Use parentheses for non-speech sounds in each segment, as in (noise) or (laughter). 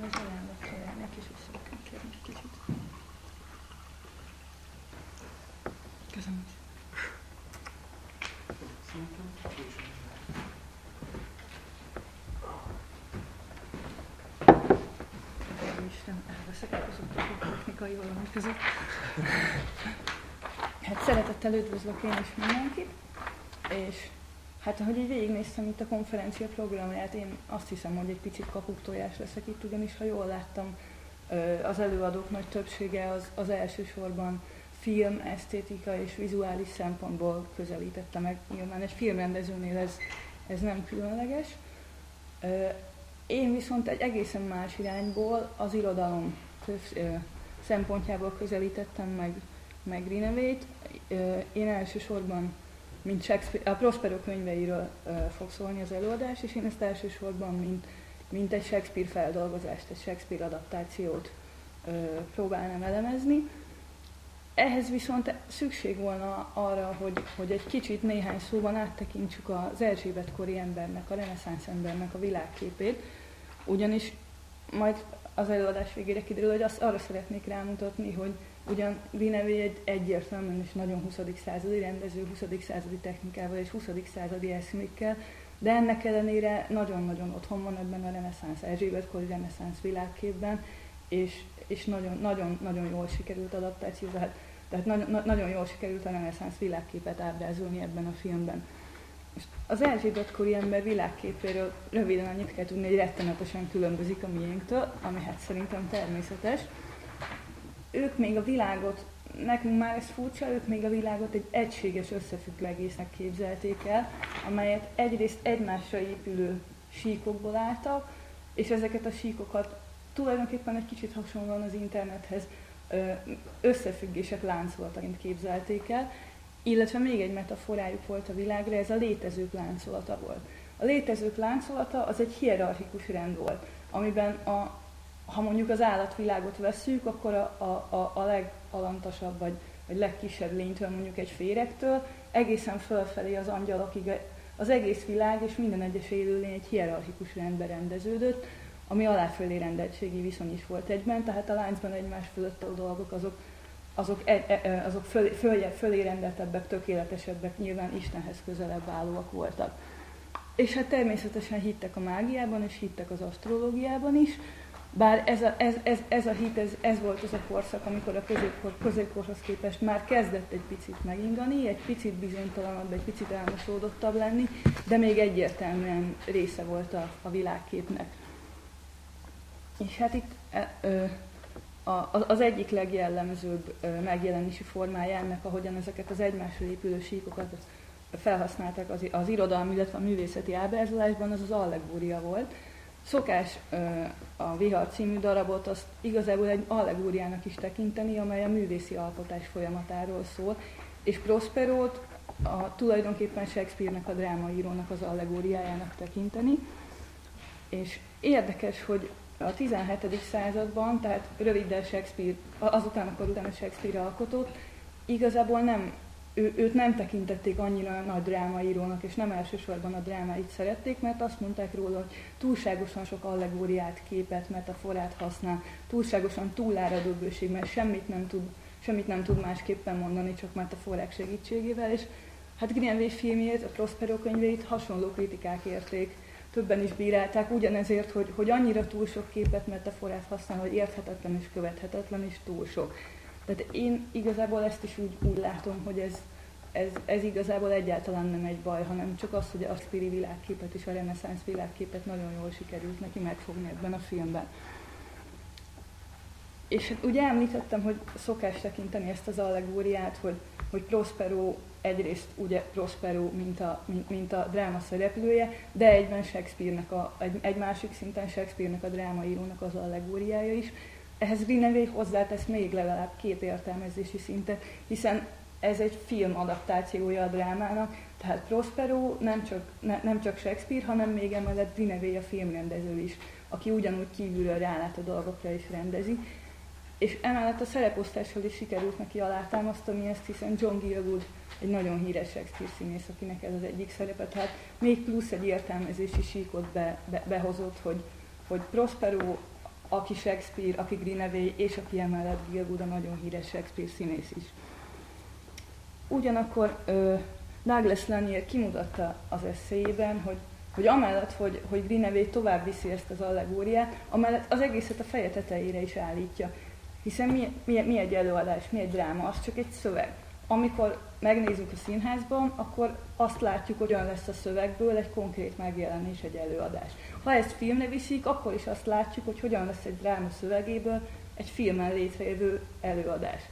talán az ajánlat találnék, és vissza kell kérni egy kicsit. Köszönöm. Isten, elveszek elhozottak a technikai valami között. Hát szeretettel üdvözlök én is mindenkit, és hát ahogy így végignéztem itt a konferencia programját, én azt hiszem, hogy egy picit kapuktojás leszek itt, ugyanis ha jól láttam, az előadók nagy többsége az, az elsősorban film, esztétika és vizuális szempontból közelítette meg. Nyilván egy filmrendezőnél ez, ez nem különleges. Én viszont egy egészen más irányból az irodalom szempontjából közelítettem meg, meg Grinevét. Én elsősorban, mint Shakespeare, a Prospero könyveiről fog szólni az előadás, és én ezt elsősorban, mint, mint egy Shakespeare feldolgozást, egy Shakespeare adaptációt próbálnám elemezni. Ehhez viszont szükség volna arra, hogy, hogy egy kicsit néhány szóban áttekintsük az Erzsébet kori embernek, a reneszánsz embernek a világképét, ugyanis majd az előadás végére kiderül, hogy azt arra szeretnék rámutatni, hogy ugyan Grinevé egy egyértelműen és nagyon 20. századi rendező, 20. századi technikával és 20. századi eszmékkel, de ennek ellenére nagyon-nagyon otthon van ebben a reneszánsz, Erzsébetkori reneszánsz világképben, és, és nagyon, nagyon, nagyon jól sikerült adaptáció, tehát, tehát nagyon, nagyon jól sikerült a reneszánsz világképet ábrázolni ebben a filmben. Az Erzsébet-kori ember világképéről röviden annyit kell tudni, hogy rettenetesen különbözik a miénktől, ami hát szerintem természetes. Ők még a világot, nekünk már ez furcsa, ők még a világot egy egységes összefüggő egésznek képzelték el, amelyet egyrészt egymásra épülő síkokból álltak, és ezeket a síkokat tulajdonképpen egy kicsit hasonlóan az internethez összefüggések láncolataként képzelték el, illetve még egy metaforájuk volt a világra, ez a létezők láncolata volt. A létezők láncolata az egy hierarchikus rend volt, amiben a, ha mondjuk az állatvilágot veszük, akkor a, a, a, a legalantasabb vagy, vagy legkisebb lénytől, mondjuk egy férektől, egészen fölfelé az angyalokig az egész világ és minden egyes élőlény egy hierarchikus rendbe rendeződött, ami aláfölé rendeltségi viszony is volt egyben, tehát a láncban egymás fölött a dolgok azok azok, e, e, e, azok föl, föl, fölé rendeltebbek, tökéletesebbek, nyilván Istenhez közelebb állóak voltak. És hát természetesen hittek a mágiában, és hittek az asztrológiában is, bár ez a, ez, ez, ez a hit, ez, ez volt az a korszak, amikor a középkor, középkorhoz képest már kezdett egy picit megingani, egy picit bizonytalanabb, egy picit elmosódottabb lenni, de még egyértelműen része volt a, a világképnek. És hát itt e, ö, a, az egyik legjellemzőbb megjelenési formája ennek, ahogyan ezeket az egymásra épülő síkokat felhasználták az, az irodalmi, illetve a művészeti ábrázolásban, az az allegória volt. Szokás a Vihar című darabot azt igazából egy allegóriának is tekinteni, amely a művészi alkotás folyamatáról szól, és Prosperót a, tulajdonképpen Shakespeare-nek, a drámaírónak az allegóriájának tekinteni. És érdekes, hogy a 17. században, tehát röviddel Shakespeare, azután, akkor utána Shakespeare alkotott, igazából nem, ő, őt nem tekintették annyira nagy drámaírónak, és nem elsősorban a drámáit szerették, mert azt mondták róla, hogy túlságosan sok allegóriát, képet, metaforát használ, túlságosan túláradó bőség, mert semmit nem tud, semmit nem tud másképpen mondani, csak metaforák segítségével, és hát Greenway filmjét, a Prospero könyveit hasonló kritikák érték többen is bírálták, ugyanezért, hogy, hogy annyira túl sok képet, metaforát használ, hogy érthetetlen és követhetetlen, és túl sok. Tehát én igazából ezt is úgy, úgy látom, hogy ez, ez, ez igazából egyáltalán nem egy baj, hanem csak az, hogy a Spiri világképet és a reneszánsz világképet nagyon jól sikerült neki megfogni ebben a filmben. És hát ugye említettem, hogy szokás tekinteni ezt az allegóriát, hogy, hogy Prospero egyrészt ugye Prospero, mint a, mint, mint a dráma szereplője, de egyben Shakespeare-nek a, egy, egy másik szinten Shakespeare-nek a drámaírónak az allegóriája is. Ehhez Greenaway hozzátesz még legalább két értelmezési szintet, hiszen ez egy film adaptációja a drámának, tehát Prospero nem csak, ne, nem csak Shakespeare, hanem még emellett Greenaway a filmrendező is, aki ugyanúgy kívülről rálát a dolgokra és rendezi. És emellett a szereposztással is sikerült neki alátámasztani ezt, hiszen John Gielgud egy nagyon híres Shakespeare színész, akinek ez az egyik szerepe, tehát még plusz egy értelmezési síkot be, be, behozott, hogy, hogy Prospero aki Shakespeare, aki Greenaway, és aki emellett Gilgood a nagyon híres Shakespeare színész is. Ugyanakkor ö, Douglas Lanier kimutatta az eszéjében, hogy, hogy amellett, hogy, hogy Greenaway tovább viszi ezt az allegóriát, amellett az egészet a feje tetejére is állítja. Hiszen mi, mi, mi egy előadás, mi egy dráma, az csak egy szöveg. Amikor megnézzük a színházban, akkor azt látjuk, hogy olyan lesz a szövegből egy konkrét megjelenés, egy előadás. Ha ezt filmre viszik, akkor is azt látjuk, hogy hogyan lesz egy dráma szövegéből egy filmen létrejövő előadás.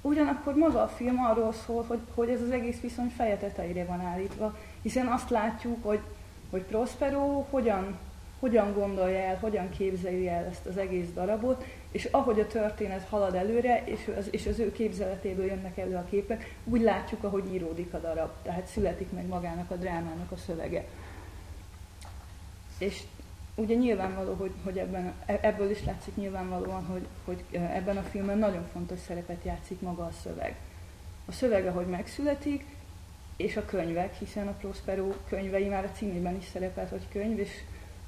Ugyanakkor maga a film arról szól, hogy, hogy ez az egész viszony feje tetejére van állítva, hiszen azt látjuk, hogy, hogy Prospero hogyan, hogyan gondolja el, hogyan képzeli el ezt az egész darabot, és ahogy a történet halad előre, és az, és az ő képzeletéből jönnek elő a képek, úgy látjuk, ahogy íródik a darab, tehát születik meg magának a drámának a szövege. És ugye nyilvánvaló, hogy, hogy ebben, ebből is látszik nyilvánvalóan, hogy, hogy ebben a filmben nagyon fontos szerepet játszik maga a szöveg. A szöveg, ahogy megszületik, és a könyvek, hiszen a Prospero könyvei már a címében is szerepelt, hogy könyv, és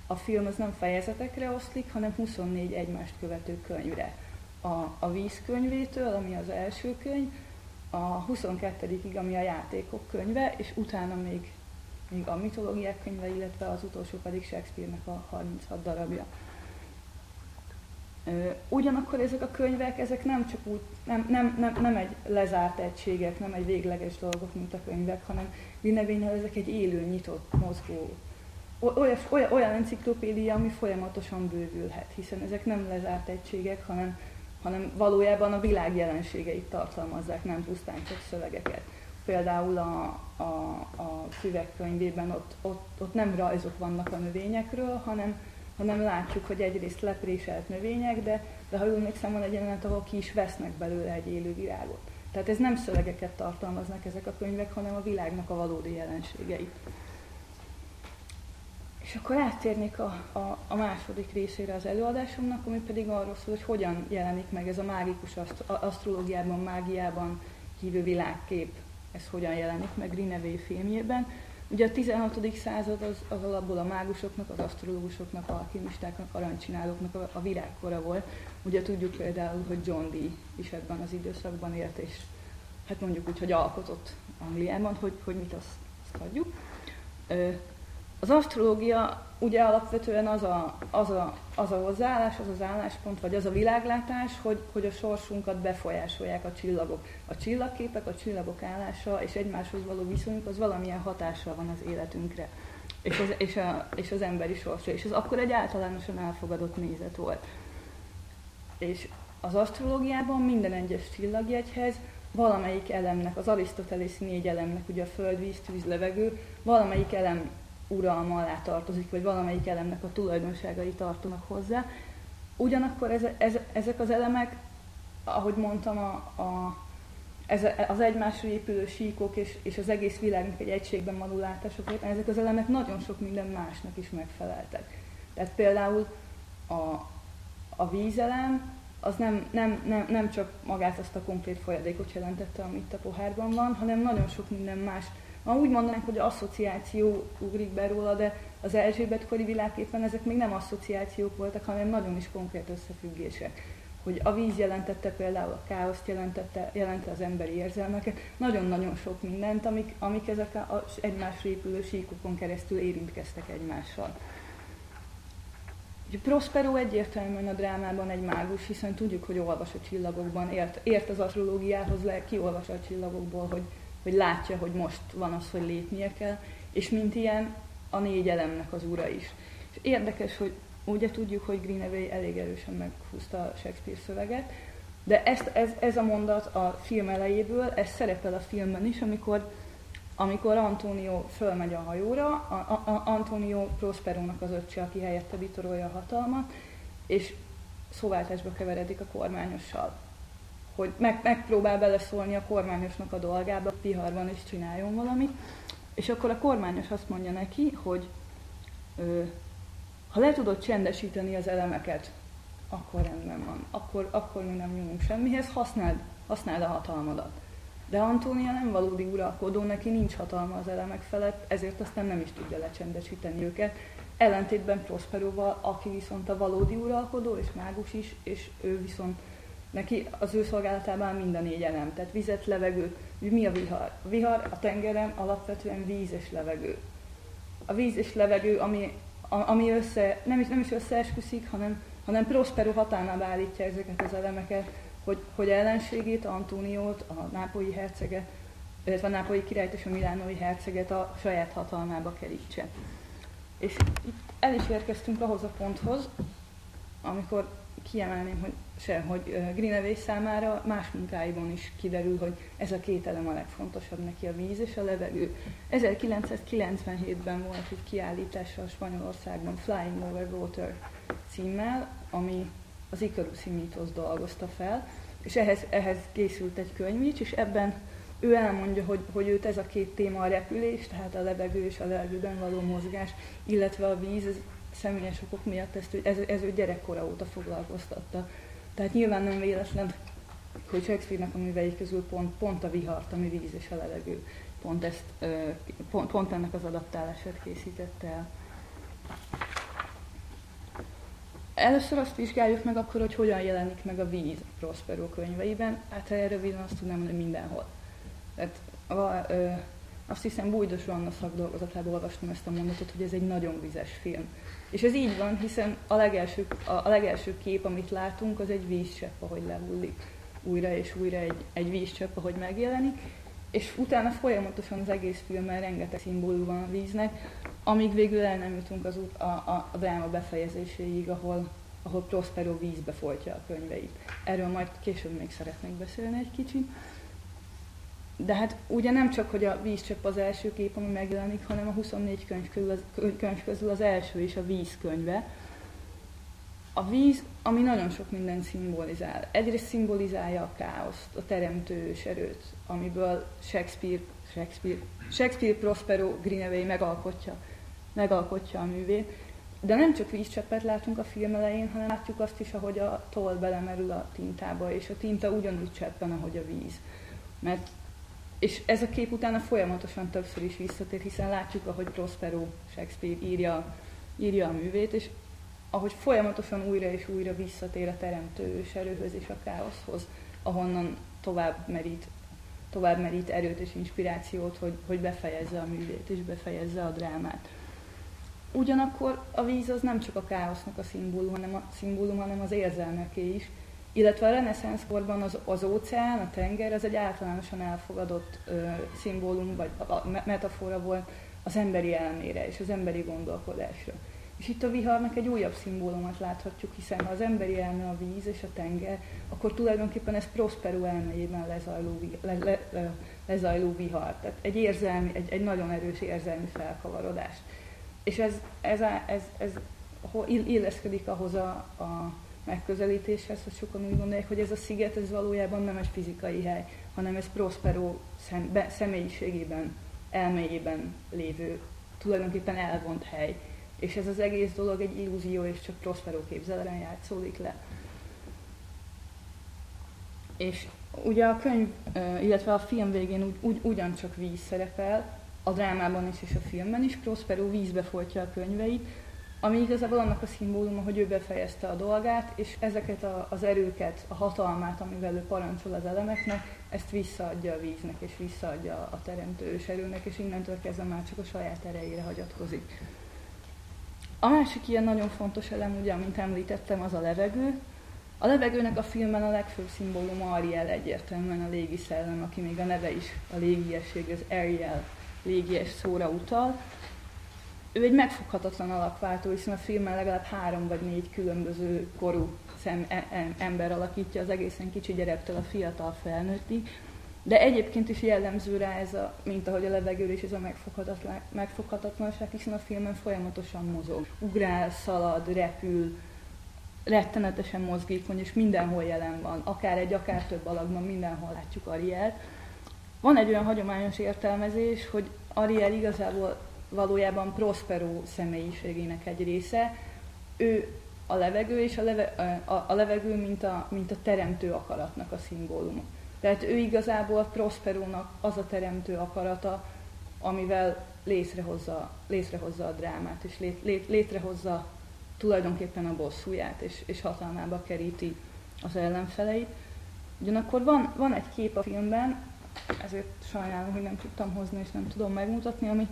a film az nem fejezetekre oszlik, hanem 24 egymást követő könyvre. A, a vízkönyvétől, ami az első könyv, a 22-ig, ami a játékok könyve, és utána még még a mitológiák könyve, illetve az utolsó pedig Shakespeare-nek a 36 darabja. Ugyanakkor ezek a könyvek, ezek nem csak úgy, nem, nem, nem, nem egy lezárt egységek, nem egy végleges dolgok, mint a könyvek, hanem Linnevénynél ezek egy élő, nyitott, mozgó, olyan, olyan, olyan enciklopédia, ami folyamatosan bővülhet, hiszen ezek nem lezárt egységek, hanem, hanem valójában a világ jelenségeit tartalmazzák, nem pusztán csak szövegeket például a, a, a füvek könyvében ott, ott, ott nem rajzok vannak a növényekről, hanem, hanem látjuk, hogy egyrészt lepréselt növények, de, de ha jól emlékszem, van egy jelenet, ahol ki is vesznek belőle egy élő virágot. Tehát ez nem szövegeket tartalmaznak ezek a könyvek, hanem a világnak a valódi jelenségeit. És akkor áttérnék a, a, a második részére az előadásomnak, ami pedig arról szól, hogy hogyan jelenik meg ez a mágikus asztrológiában, mágiában hívő világkép ez hogyan jelenik meg Greenaway filmjében. Ugye a 16. század az, az alapból a mágusoknak, az asztrológusoknak, alkimistáknak, aranycsinálóknak a, a virágkora volt. Ugye tudjuk például, hogy John Dee is ebben az időszakban élt, és hát mondjuk úgy, hogy alkotott Angliában, hogy, hogy mit azt, azt adjuk. Az asztrológia ugye alapvetően az a, az, a, az a hozzáállás, az az álláspont, vagy az a világlátás, hogy, hogy a sorsunkat befolyásolják a csillagok. A csillagképek, a csillagok állása és egymáshoz való viszonyuk az valamilyen hatással van az életünkre. És az, és, a, és az emberi sorsra. És ez akkor egy általánosan elfogadott nézet volt. És az asztrológiában minden egyes csillagjegyhez valamelyik elemnek, az Arisztotelész négy elemnek, ugye a föld, víz, tűz, levegő, valamelyik elem uralma alá tartozik, vagy valamelyik elemnek a tulajdonságai tartanak hozzá. Ugyanakkor ez, ez, ezek az elemek, ahogy mondtam, a, a, ez, az egymásra épülő síkok és, és az egész világnak egy egységben való látások ezek az elemek nagyon sok minden másnak is megfeleltek. Tehát például a, a vízelem az nem, nem, nem, nem csak magát azt a konkrét folyadékot jelentette, amit a pohárban van, hanem nagyon sok minden más Ma úgy mondanánk, hogy asszociáció ugrik be róla, de az Erzsébet kori világképpen ezek még nem asszociációk voltak, hanem nagyon is konkrét összefüggések. Hogy a víz jelentette például a káoszt, jelentette, jelente az emberi érzelmeket, nagyon-nagyon sok mindent, amik, amik ezek az egymásra épülő síkokon keresztül érintkeztek egymással. Prospero egyértelműen a drámában egy mágus, hiszen tudjuk, hogy olvas a csillagokban, ért, ért az asztrológiához, le, kiolvas a csillagokból, hogy hogy látja, hogy most van az, hogy lépnie kell, és mint ilyen a négy elemnek az ura is. És érdekes, hogy ugye tudjuk, hogy Greenaway elég erősen meghúzta Shakespeare szöveget, de ezt, ez, ez a mondat a film elejéből, ez szerepel a filmben is, amikor, amikor Antonio fölmegy a hajóra, a, a, a Antonio Prosperónak az öccse, aki helyette vitorolja a hatalmat, és szóváltásba keveredik a kormányossal hogy meg, megpróbál beleszólni a kormányosnak a dolgába, piharban is csináljon valamit, és akkor a kormányos azt mondja neki, hogy ö, ha le tudod csendesíteni az elemeket, akkor rendben van, akkor, akkor mi nem nyúlunk semmihez, használd, használd a hatalmadat. De Antónia nem valódi uralkodó, neki nincs hatalma az elemek felett, ezért aztán nem is tudja lecsendesíteni őket, ellentétben Prosperoval, aki viszont a valódi uralkodó és mágus is, és ő viszont neki az ő szolgálatában minden négy elem, tehát vizet, levegőt, mi a vihar? A vihar a tengeren alapvetően víz és levegő. A víz és levegő, ami, ami össze, nem is, nem is összeesküszik, hanem, hanem Prospero hatánába állítja ezeket az elemeket, hogy, hogy ellenségét, Antóniót, a nápolyi herceget, illetve a nápolyi királyt és a milánói herceget a saját hatalmába kerítse. És itt el is érkeztünk ahhoz a ponthoz, amikor kiemelném, hogy se, hogy Greenaway számára más munkáiban is kiderül, hogy ez a két elem a legfontosabb neki, a víz és a levegő. 1997-ben volt egy kiállítása a Spanyolországban Flying Over Water címmel, ami az Icaruszi mítosz dolgozta fel, és ehhez, ehhez készült egy könyv és ebben ő elmondja, hogy, hogy őt ez a két téma a repülés, tehát a levegő és a levegőben való mozgás, illetve a víz, ez személyes okok miatt ezt, ez, ez ő gyerekkora óta foglalkoztatta. Tehát nyilván nem véletlen, hogy Shakespeare-nek a művei közül pont, pont a vihart, ami víz és a levegő, pont, ezt, pont, pont ennek az adaptálását készítette el. Először azt vizsgáljuk meg akkor, hogy hogyan jelenik meg a víz Prospero könyveiben. Hát ha röviden azt tudnám mondani mindenhol. Tehát a, ö, azt hiszem Bújdos Anna szakdolgozatában olvastam ezt a mondatot, hogy ez egy nagyon vizes film. És ez így van, hiszen a legelső, a, legelső kép, amit látunk, az egy vízcsepp, ahogy lehullik újra és újra egy, egy vízcsepp, ahogy megjelenik, és utána folyamatosan az egész filmmel rengeteg szimbólum van a víznek, amíg végül el nem jutunk az út, a, a, a dráma befejezéséig, ahol, ahol Prospero vízbe folytja a könyveit. Erről majd később még szeretnék beszélni egy kicsit. De hát ugye nem csak, hogy a vízcsepp az első kép, ami megjelenik, hanem a 24 könyv közül az, könyv közül az első is a víz könyve. A víz, ami nagyon sok minden szimbolizál. Egyrészt szimbolizálja a káoszt, a teremtős erőt, amiből Shakespeare, Shakespeare, Shakespeare Prospero Greenaway megalkotja, megalkotja a művét. De nem csak vízcseppet látunk a film elején, hanem látjuk azt is, ahogy a toll belemerül a tintába, és a tinta ugyanúgy cseppen, ahogy a víz. Mert és ez a kép utána folyamatosan többször is visszatér, hiszen látjuk, ahogy Prospero Shakespeare írja, írja a művét, és ahogy folyamatosan újra és újra visszatér a teremtő erőhöz és a káoszhoz, ahonnan tovább merít, tovább merít erőt és inspirációt, hogy, hogy befejezze a művét és befejezze a drámát. Ugyanakkor a víz az nem csak a káosznak a szimbólum, hanem, a szimbólum, hanem az érzelmeké is, illetve a reneszánsz korban az, az óceán, a tenger, az egy általánosan elfogadott ö, szimbólum, vagy a, a metafora volt az emberi elmére és az emberi gondolkodásra. És itt a viharnak egy újabb szimbólumot láthatjuk, hiszen ha az emberi elme a víz és a tenger, akkor tulajdonképpen ez Prospero elmejében lezajló, le, le, le, lezajló vihar. Tehát egy érzelmi, egy, egy nagyon erős érzelmi felkavarodás. És ez, ez, ez, ez, ez illeszkedik ahhoz a, a megközelítéshez, hogy sokan úgy gondolják, hogy ez a sziget ez valójában nem egy fizikai hely, hanem ez Prospero szem, be, személyiségében, elméjében lévő, tulajdonképpen elvont hely. És ez az egész dolog egy illúzió, és csak Prospero képzeleten játszódik le. És ugye a könyv, illetve a film végén úgy, úgy, ugyancsak víz szerepel, a drámában is és a filmben is, Prospero vízbe folytja a könyveit, ami igazából annak a szimbóluma, hogy ő befejezte a dolgát, és ezeket a, az erőket, a hatalmát, amivel ő parancsol az elemeknek, ezt visszaadja a víznek, és visszaadja a teremtő erőnek, és innentől kezdve már csak a saját erejére hagyatkozik. A másik ilyen nagyon fontos elem, ugye, amint említettem, az a levegő. A levegőnek a filmben a legfőbb szimbóluma Ariel egyértelműen a légi szellem, aki még a neve is a légiesség, az Ariel légies szóra utal, ő egy megfoghatatlan alakváltó, hiszen a filmben legalább három vagy négy különböző korú szem, e, e, ember alakítja az egészen kicsi gyerektől a fiatal felnőttig, de egyébként is jellemző rá ez a, mint ahogy a levegő is, ez a megfoghatatlan, megfoghatatlanság, hiszen a filmen folyamatosan mozog. Ugrál, szalad, repül, rettenetesen mozgékony, és mindenhol jelen van, akár egy, akár több alakban, mindenhol látjuk Ariel. Van egy olyan hagyományos értelmezés, hogy Ariel igazából valójában Prospero személyiségének egy része. Ő a levegő, és a, leve, a, a levegő, mint a, mint a teremtő akaratnak a szimbóluma. Tehát ő igazából Prosperónak az a teremtő akarata, amivel létrehozza, létrehozza a drámát, és lét, lét, létrehozza tulajdonképpen a bosszúját, és, és hatalmába keríti az ellenfeleit. Ugyanakkor van, van egy kép a filmben, ezért sajnálom, hogy nem tudtam hozni, és nem tudom megmutatni, ami,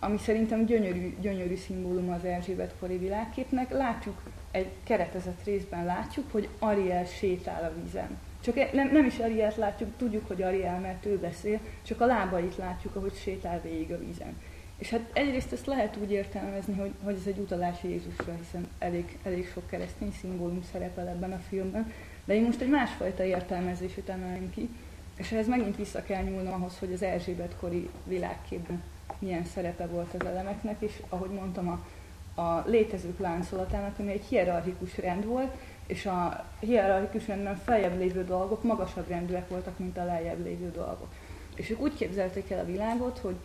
ami szerintem gyönyörű, gyönyörű szimbólum az Erzsébet kori világképnek. Látjuk, egy keretezett részben látjuk, hogy Ariel sétál a vízen. Csak e- nem, nem is Arielt látjuk, tudjuk, hogy Ariel, mert ő beszél, csak a lábait látjuk, ahogy sétál végig a vízen. És hát egyrészt ezt lehet úgy értelmezni, hogy, hogy ez egy utalás Jézusra, hiszen elég, elég sok keresztény szimbólum szerepel ebben a filmben, de én most egy másfajta értelmezését emelem ki, és ehhez megint vissza kell nyúlnom ahhoz, hogy az Erzsébet kori világképben milyen szerepe volt az elemeknek, és ahogy mondtam, a, a létezők láncolatának, ami egy hierarchikus rend volt, és a hierarchikus rendben feljebb lévő dolgok magasabb rendűek voltak, mint a lejjebb lévő dolgok. És ők úgy képzelték el a világot, hogy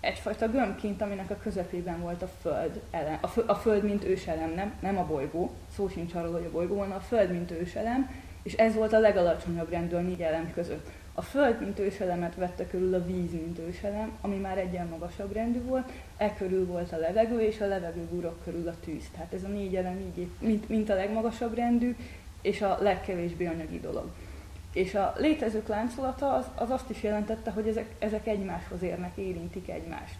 egyfajta gömbként, aminek a közepében volt a föld, elem, a, föld, a föld mint őselem, nem, nem a bolygó, szó sincs arról, hogy a bolygó van, a föld mint őselem, és ez volt a legalacsonyabb rendű a négy elem között. A föld, mint őselemet vette körül a víz, mint őselem, ami már egyen magasabb rendű volt, e körül volt a levegő, és a levegő gurok körül a tűz. Tehát ez a négy elem így, mint, mint a legmagasabb rendű, és a legkevésbé anyagi dolog. És a létezők láncolata az, az azt is jelentette, hogy ezek, ezek egymáshoz érnek, érintik egymást.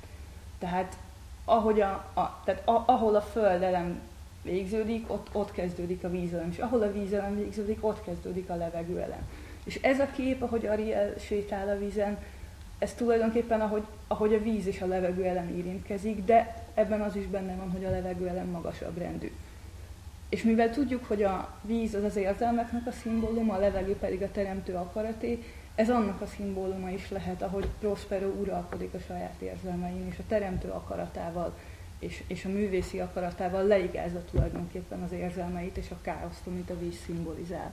Tehát, ahogy a, a, tehát a, ahol a föld elem végződik, ott, ott kezdődik a vízelem, és ahol a vízelem végződik, ott kezdődik a levegőelem. És ez a kép, ahogy Ariel sétál a vízen, ez tulajdonképpen ahogy, ahogy a víz és a levegő elem érintkezik, de ebben az is benne van, hogy a levegő elem magasabb rendű. És mivel tudjuk, hogy a víz az az érzelmeknek a szimbóluma, a levegő pedig a teremtő akaraté, ez annak a szimbóluma is lehet, ahogy Prospero uralkodik a saját érzelmein, és a teremtő akaratával, és, és a művészi akaratával leigázza tulajdonképpen az érzelmeit és a káoszt, amit a víz szimbolizál.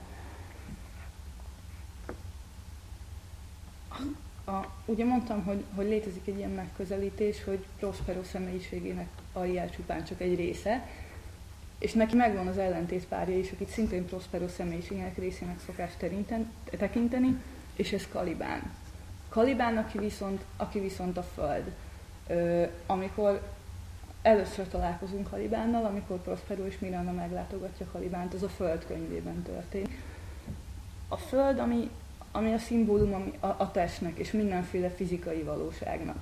A, ugye mondtam, hogy, hogy létezik egy ilyen megközelítés, hogy Prospero személyiségének Ariel csupán csak egy része, és neki megvan az ellentét párja is, akit szintén Prospero személyiségének részének szokás tekinteni, és ez Kalibán. Kalibán, aki viszont, aki viszont a föld. Ö, amikor először találkozunk Kalibánnal, amikor Prospero és Miranda meglátogatja Kalibánt, az a föld könyvében történik. A föld, ami ami a szimbólum ami a, a testnek és mindenféle fizikai valóságnak.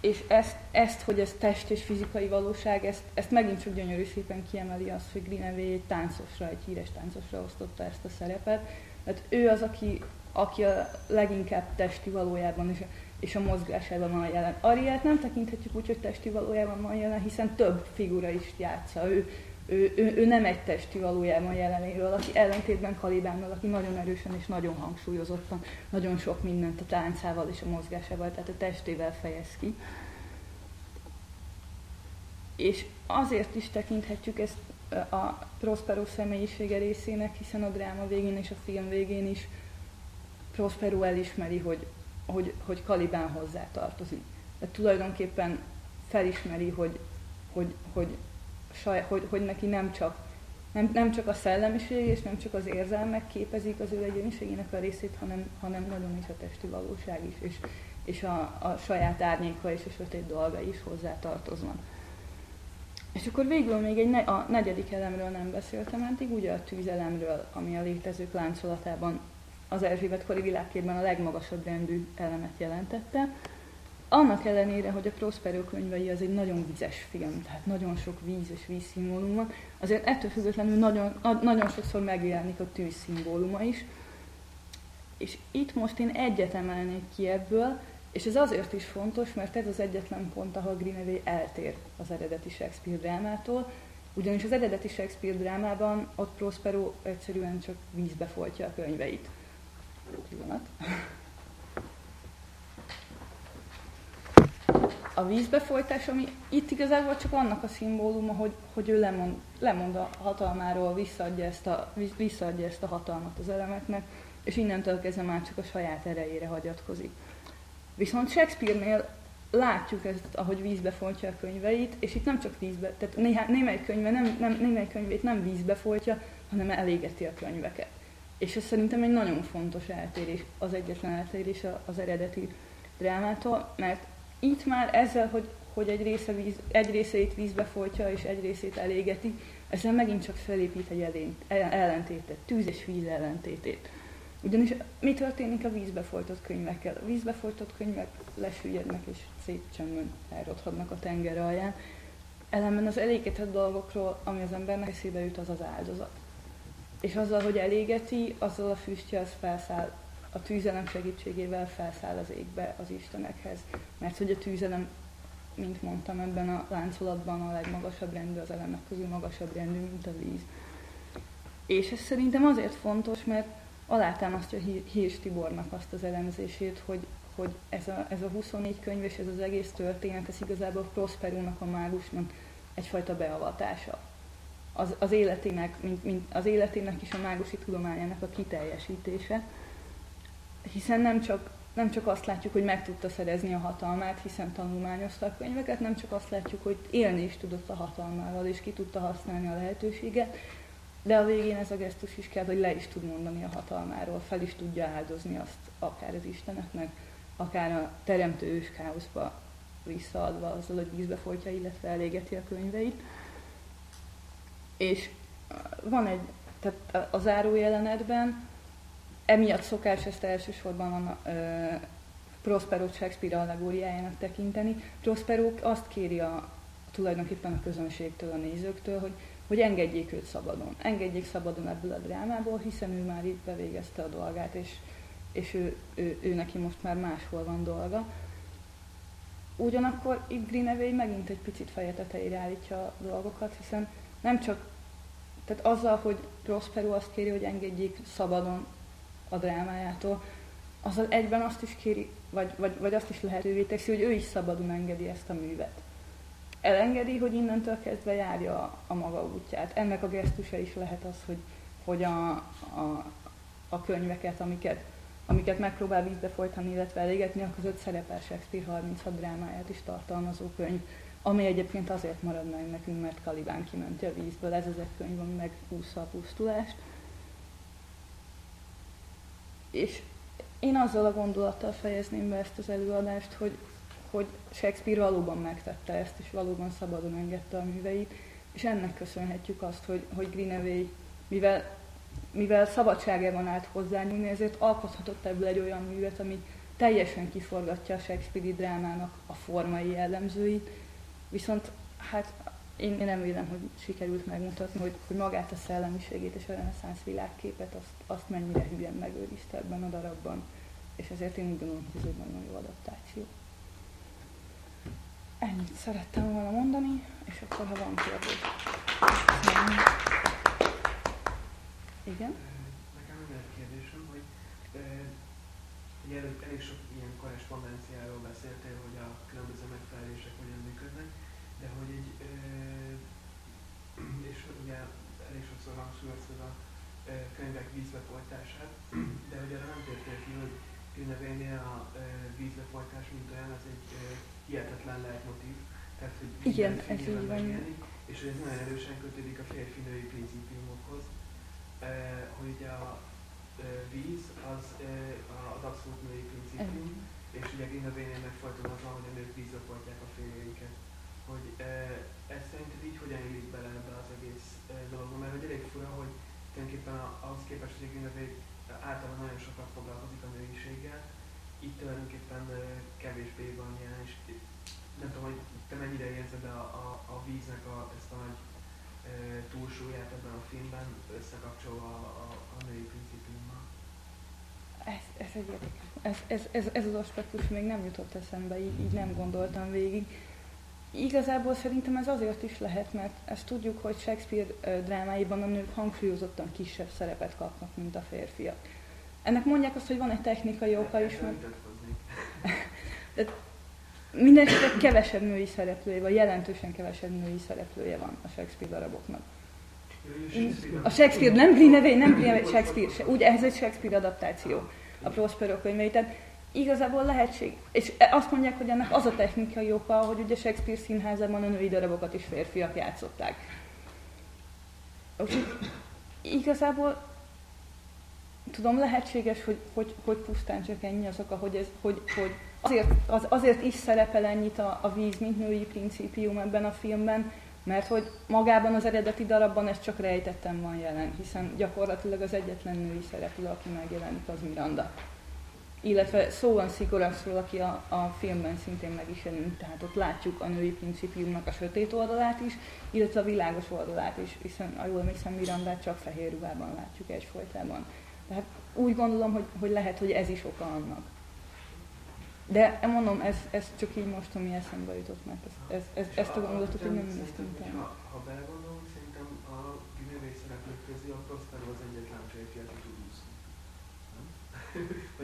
És ezt, ezt, hogy ez test és fizikai valóság, ezt, ezt megint csak gyönyörű szépen kiemeli az, hogy Grinevé egy táncosra, egy híres táncosra osztotta ezt a szerepet. Tehát ő az, aki, aki a leginkább testi valójában és, és a mozgásában van jelen. Ariát nem tekinthetjük úgy, hogy testi valójában van jelen, hiszen több figura is játsza. Ő, ő, ő, ő nem egy testi valójában jelenéről, aki ellentétben Kalibánnal, aki nagyon erősen és nagyon hangsúlyozottan, nagyon sok mindent a táncával és a mozgásával, tehát a testével fejez ki. És azért is tekinthetjük ezt a Prospero személyisége részének, hiszen a dráma végén és a film végén is Prospero elismeri, hogy, hogy, hogy Kalibán hozzá tartozik. Tehát tulajdonképpen felismeri, hogy, hogy, hogy saj, hogy, hogy neki nem csak, nem, nem csak a szellemiség és nem csak az érzelmek képezik az ő egyéniségének a részét, hanem, hanem nagyon is a testi valóság is, és, és a, a saját árnyéka és a sötét dolga is hozzá tartoznak. És akkor végül még egy ne, a negyedik elemről nem beszéltem eddig, ugye a tűzelemről, ami a létezők láncolatában az Erzsébet kori világképben a legmagasabb rendű elemet jelentette annak ellenére, hogy a Prospero könyvei az egy nagyon vizes film, tehát nagyon sok víz és víz szimbólum van, azért ettől függetlenül nagyon, nagyon sokszor megjelenik a tűz szimbóluma is. És itt most én egyet emelnék ki ebből, és ez azért is fontos, mert ez az egyetlen pont, ahol Grinevé eltér az eredeti Shakespeare drámától, ugyanis az eredeti Shakespeare drámában ott Prospero egyszerűen csak vízbe folytja a könyveit. Pillanat. a vízbefolytás, ami itt igazából csak annak a szimbóluma, hogy, hogy ő lemond, lemond a hatalmáról, visszaadja ezt, a, visszaadja ezt a hatalmat az elemeknek, és innentől kezdve már csak a saját erejére hagyatkozik. Viszont Shakespeare-nél látjuk ezt, ahogy vízbe folytja a könyveit, és itt nem csak vízbe, tehát néha, némely, könyve nem, nem, némely könyvét nem vízbe folytja, hanem elégeti a könyveket. És ez szerintem egy nagyon fontos eltérés, az egyetlen eltérés az eredeti drámától, mert itt már ezzel, hogy, hogy egy, része víz, egy részét vízbe folytja és egy részét elégeti, ezzel megint csak felépít egy elént, ellentétet, tűz és víz ellentétét. Ugyanis mi történik a vízbe folytott könyvekkel? A vízbe folytott könyvek lesüllyednek és szép elrothadnak a tenger alján. Ellenben az elégetett dolgokról, ami az embernek eszébe jut, az az áldozat. És azzal, hogy elégeti, azzal a füstje az felszáll, a tűzelem segítségével felszáll az égbe az Istenekhez. Mert hogy a tűzelem, mint mondtam, ebben a láncolatban a legmagasabb rendű, az elemek közül magasabb rendű, mint a víz. És ez szerintem azért fontos, mert alátámasztja Hírs Tibornak azt az elemzését, hogy, hogy ez, a, ez a 24 könyv és ez az egész történet, ez igazából Prosperónak, a mágusnak egyfajta beavatása. Az, az, életének, mint, mint az életének és a mágusi tudományának a kiteljesítése, hiszen nem csak, nem csak azt látjuk, hogy meg tudta szerezni a hatalmát, hiszen tanulmányozta a könyveket, nem csak azt látjuk, hogy élni is tudott a hatalmával, és ki tudta használni a lehetőséget, de a végén ez a gesztus is kell, hogy le is tud mondani a hatalmáról, fel is tudja áldozni azt akár az Isteneknek, akár a teremtő ős káoszba visszaadva azzal, hogy vízbe folytja, illetve elégeti a könyveit. És van egy, tehát a záró jelenetben, emiatt szokás ezt elsősorban a ö, Prospero Shakespeare allegóriájának tekinteni. Prospero azt kéri a, tulajdonképpen a közönségtől, a nézőktől, hogy hogy engedjék őt szabadon. Engedjék szabadon ebből a drámából, hiszen ő már itt bevégezte a dolgát, és, és ő, ő, ő, neki most már máshol van dolga. Ugyanakkor itt Greenaway megint egy picit feje tetejére állítja a dolgokat, hiszen nem csak, tehát azzal, hogy Prospero azt kéri, hogy engedjék szabadon a drámájától, azzal egyben azt is kéri, vagy, vagy, vagy azt is lehetővé teszi, hogy ő is szabadon engedi ezt a művet elengedi, hogy innentől kezdve járja a, a maga útját. Ennek a gesztusa is lehet az, hogy, hogy a, a, a könyveket, amiket, amiket megpróbál vízbe folytani, illetve elégetni, a között szerepel Shakespeare 36 drámáját is tartalmazó könyv, ami egyébként azért marad meg nekünk, mert Kalibán kimenti a vízből. Ez az egy könyv, ami megúszza a pusztulást. És én azzal a gondolattal fejezném be ezt az előadást, hogy, hogy Shakespeare valóban megtette ezt, és valóban szabadon engedte a műveit, és ennek köszönhetjük azt, hogy, hogy Greenaway, mivel, mivel szabadságában állt hozzányúlni, ezért alkothatott ebből egy olyan művet, ami teljesen kiforgatja a Shakespeare drámának a formai jellemzőit, viszont hát én, én nem vélem, hogy sikerült megmutatni, hogy, hogy magát a szellemiségét és a reneszánsz világképet azt, azt mennyire hülyen megőrizte ebben a darabban. És ezért én úgy gondolom, hogy ez egy nagyon jó adaptáció. Ennyit szerettem volna mondani, és akkor ha van kérdés. Igen? Nekem van egy kérdésem, hogy ugye előtt elég sok ilyen korrespondenciáról beszéltél, hogy a különböző megfelelések hogy egy, és ugye elég sokszor hangsúlyoztad a könyvek vízbefolytását, de hogy arra nem tértél ki, hogy Greenaway-nél a vízbefolytás, mint olyan, az egy hihetetlen leitmotív, tehát hogy Igen, ez így van. És hogy ez nagyon erősen kötődik a férfi-női principiumokhoz, hogy a víz az, az abszolút női principium, és ugye Greenaway-nél megfordul az hogy a nők folytják a férjeiket. Hogy ez szerinted így hogyan illik bele ebbe az egész dologba, mert hogy elég fura, hogy tulajdonképpen ahhoz képest, hogy Greenaway általában nagyon sokat foglalkozik a nőiséggel, itt tulajdonképpen kevésbé van jelen, és nem tudom, hogy te mennyire érzed a, a, a víznek a, ezt a nagy e, túlsúlyát ebben a filmben, összekapcsolva a, a, a női principiummal. Ez, ez egy. Ez, ez, ez, ez az aspektus még nem jutott eszembe, így, így nem gondoltam végig. Igazából szerintem ez azért is lehet, mert ezt tudjuk, hogy Shakespeare drámáiban a nők hangsúlyozottan kisebb szerepet kapnak, mint a férfiak. Ennek mondják azt, hogy van egy technikai oka is, mert... (laughs) Mindenesetre kevesebb női szereplője, vagy jelentősen kevesebb női szereplője van a Shakespeare daraboknak. A Shakespeare nem Greenaway, nem Greenaway, Shakespeare, úgy ez egy Shakespeare adaptáció, a Prospero könyvei. Tehát igazából lehetség. És azt mondják, hogy ennek az a technikai oka, hogy ugye Shakespeare színházában a női darabokat is férfiak játszották. Úgyhogy igazából tudom, lehetséges, hogy, hogy, hogy pusztán csak ennyi az oka, hogy, ez, hogy, hogy azért, az, azért is szerepel ennyit a, a víz, mint női principium ebben a filmben, mert hogy magában az eredeti darabban ez csak rejtettem van jelen, hiszen gyakorlatilag az egyetlen női szereplő, aki megjelenik, az Miranda. Illetve szó van Szikoraszról, aki a, a filmben szintén meg is jelent, tehát ott látjuk a női principiumnak a sötét oldalát is, illetve a világos oldalát is, hiszen a jól emlékszem Mirandát csak fehér ruhában látjuk egyfolytában. Tehát úgy gondolom, hogy, hogy lehet, hogy ez is oka annak. De mondom, ez, ez csak így most, ami eszembe jutott, mert ez, ez, ez, ezt a gondolatot én nem néztem utána. Ha, ha belegondolunk, szerintem a Ginevés szereplők közé a Prospero az egyetlen férfi, aki tud úszni.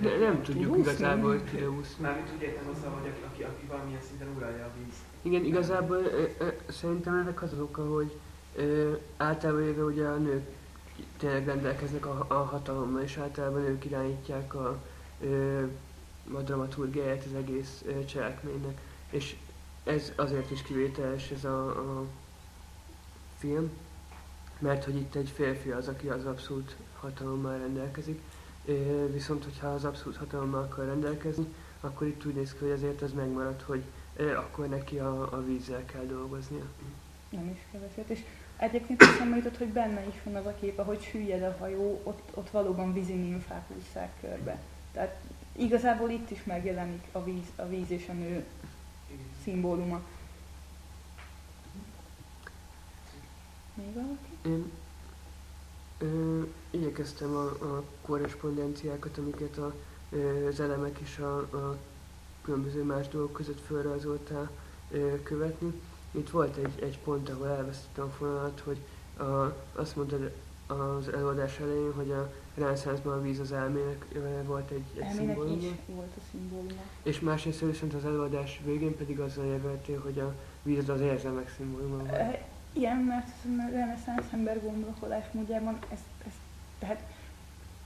Nem? De nem tudjuk úszni? igazából kiúszni. Mármint úgy értem hozzá, hogy aki, aki, aki valamilyen szinten uralja a víz. Igen, igazából ö, ö, szerintem ennek az az oka, hogy ö, általában véve ugye a nők tényleg rendelkeznek a, a hatalommal, és általában ők irányítják a, ö, a dramaturgiáját az egész ö, cselekménynek. És ez azért is kivételes ez a, a film, mert hogy itt egy férfi az, aki az abszolút hatalommal rendelkezik. Viszont, hogyha az abszolút hatalommal akar rendelkezni, akkor itt úgy néz ki, hogy azért az megmarad, hogy akkor neki a, a vízzel kell dolgoznia. Nem is keveset. És egyébként eszembe jutott, hogy benne is van az a kép, ahogy süllyed a hajó, ott, ott valóban vízi nymfák ússzák körbe. Tehát igazából itt is megjelenik a víz, a víz és a nő szimbóluma. Még valaki? Én ö, igyekeztem a, a korrespondenciákat, amiket a, az elemek és a, a különböző más dolgok között felrajzoltál ö, követni. Itt volt egy, egy pont, ahol elvesztettem a fonalat, hogy a, azt mondtad az előadás elején, hogy a reneszánszban a víz az elmének volt egy, egy szimbóluma. volt a szimbóluma. És másrészt viszont az előadás végén pedig azzal érveltél, hogy a víz az érzelmek szimbóluma volt. Igen, mert a reneszánsz ember gondolkodásmódjában ez, ez, tehát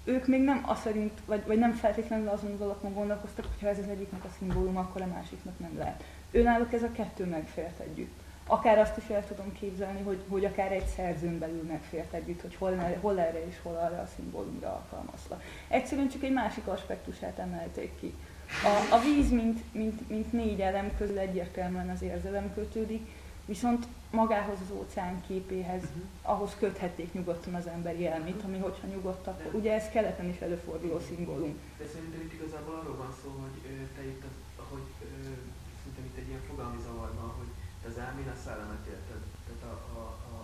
ők még nem azt szerint, vagy, vagy nem feltétlenül azon az alapon gondolkoztak, hogy ha ez az egyiknek a szimbóluma, akkor a másiknak nem lehet. Őnáluk ez a kettő megfért együtt. Akár azt is el tudom képzelni, hogy, hogy akár egy szerzőn belül megfért együtt, hogy hol, hol erre és hol arra a szimbólumra alkalmazva. Egyszerűen csak egy másik aspektusát emelték ki. A, a víz, mint, mint, mint négy elem közül egyértelműen az érzelem kötődik, viszont magához az óceán képéhez, Mhm. ahhoz köthették nyugodtan az emberi elmét, ami hogyha nyugodt, akkor ugye ez keleten is előforduló szimbólum. De szerintem itt igazából arról van szó, hogy te itt, hogy szerintem itt egy ilyen fogalmi zavar van, hogy te az elmén a szellemet érted, tehát a, a, a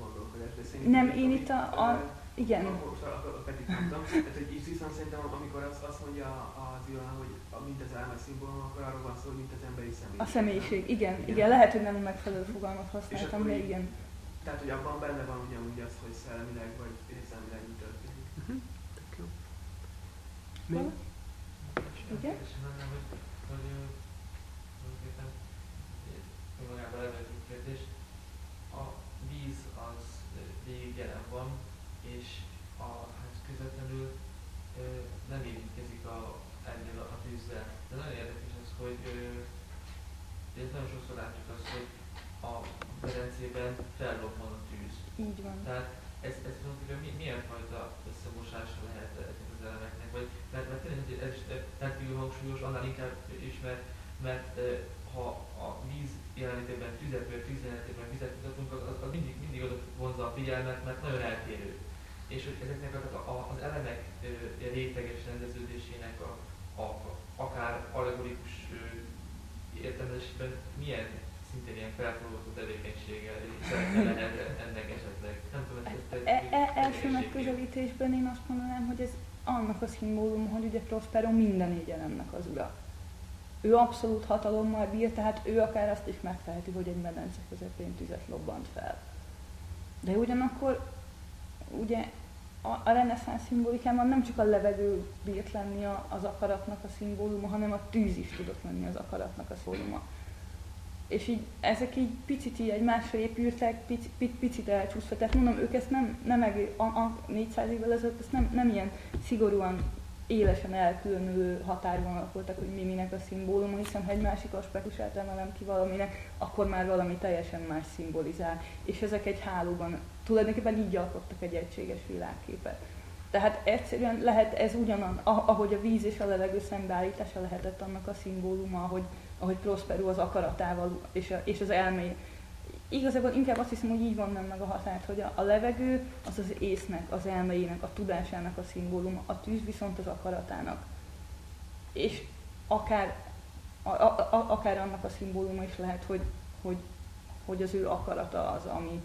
gondolkodás. De Nem, én itt a- a- ö, Igen, a- Most a, a Petit mondtam, tehát hogy itt viszont szerintem amikor azt, azt mondja az Ilona, hogy a, mint az elme szimbólum, akkor arról van szó, hogy mint az emberi személyiség. a személyiség, igen, Igen. igen, lehet, hogy nem a megfelelő fogalmat És használtam, de igen. Tehát, hogy abban benne van ugyanúgy az, hogy szellemileg vagy érzelmileg mi történik. Uh-huh. Tök jó. Még? Igen? Kérdésem lenne, hogy, hogy ö, tulajdonképpen ö, önmagában levető kérdés. A víz az ö, végig jelen van, és a, hát közvetlenül ö, nem érintkezik a, ennél a, a tűzzel. De nagyon érdekes az, hogy ö, ugye nagyon sokszor látjuk azt, hogy a medencében fellobban a tűz. Így van. Tehát ez, ez tulajdonképpen mi, milyen fajta összemosása lehet ezeknek az elemeknek? Vagy, mert, mert tényleg ez is rendkívül hangsúlyos, annál inkább is, mert, mert ha a víz jelenlétében tüzet, vagy tűz jelenlétében vizet mutatunk, az, az mindig, mindig oda vonza a figyelmet, mert nagyon eltérő. És hogy ezeknek a, a, az elemek réteges rendeződésének a akár allegorikus ö, értelmezésében milyen szintén ilyen felforgató tevékenységgel lehet ennek esetleg. Nem tudom, ezt, ezt, E, e, első megközelítésben én azt mondanám, hogy ez annak a szimbólum, hogy ugye Prospero minden négy elemnek az ura. Ő abszolút hatalommal bír, tehát ő akár azt is megteheti, hogy egy medence közepén tüzet lobbant fel. De ugyanakkor ugye a, a reneszánsz szimbolikában nem csak a levegő bírt lenni a, az akaratnak a szimbóluma, hanem a tűz is tudott lenni az akaratnak a szimbóluma. És így ezek így picit így egymásra épültek, pici, pici, picit elcsúszva. Tehát mondom, ők ezt nem, nem egé- a, a 400 évvel ezelőtt ezt nem, nem ilyen szigorúan élesen elkülönülő határvonalak voltak, hogy mi minek a szimbóluma, hiszen ha egy másik aspektusát emelem ki valaminek, akkor már valami teljesen más szimbolizál. És ezek egy hálóban tulajdonképpen így alkottak egy egységes világképet. Tehát egyszerűen lehet ez ugyanan, ahogy a víz és a levegő szembeállítása lehetett annak a szimbóluma, ahogy, ahogy Prospero az akaratával és, a, és az elméje. Igazából inkább azt hiszem, hogy így van meg a határt, hogy a, a levegő az az észnek, az elméjének, a tudásának a szimbóluma, a tűz viszont az akaratának. És akár, a, a, a, akár annak a szimbóluma is lehet, hogy, hogy, hogy az ő akarata az, ami,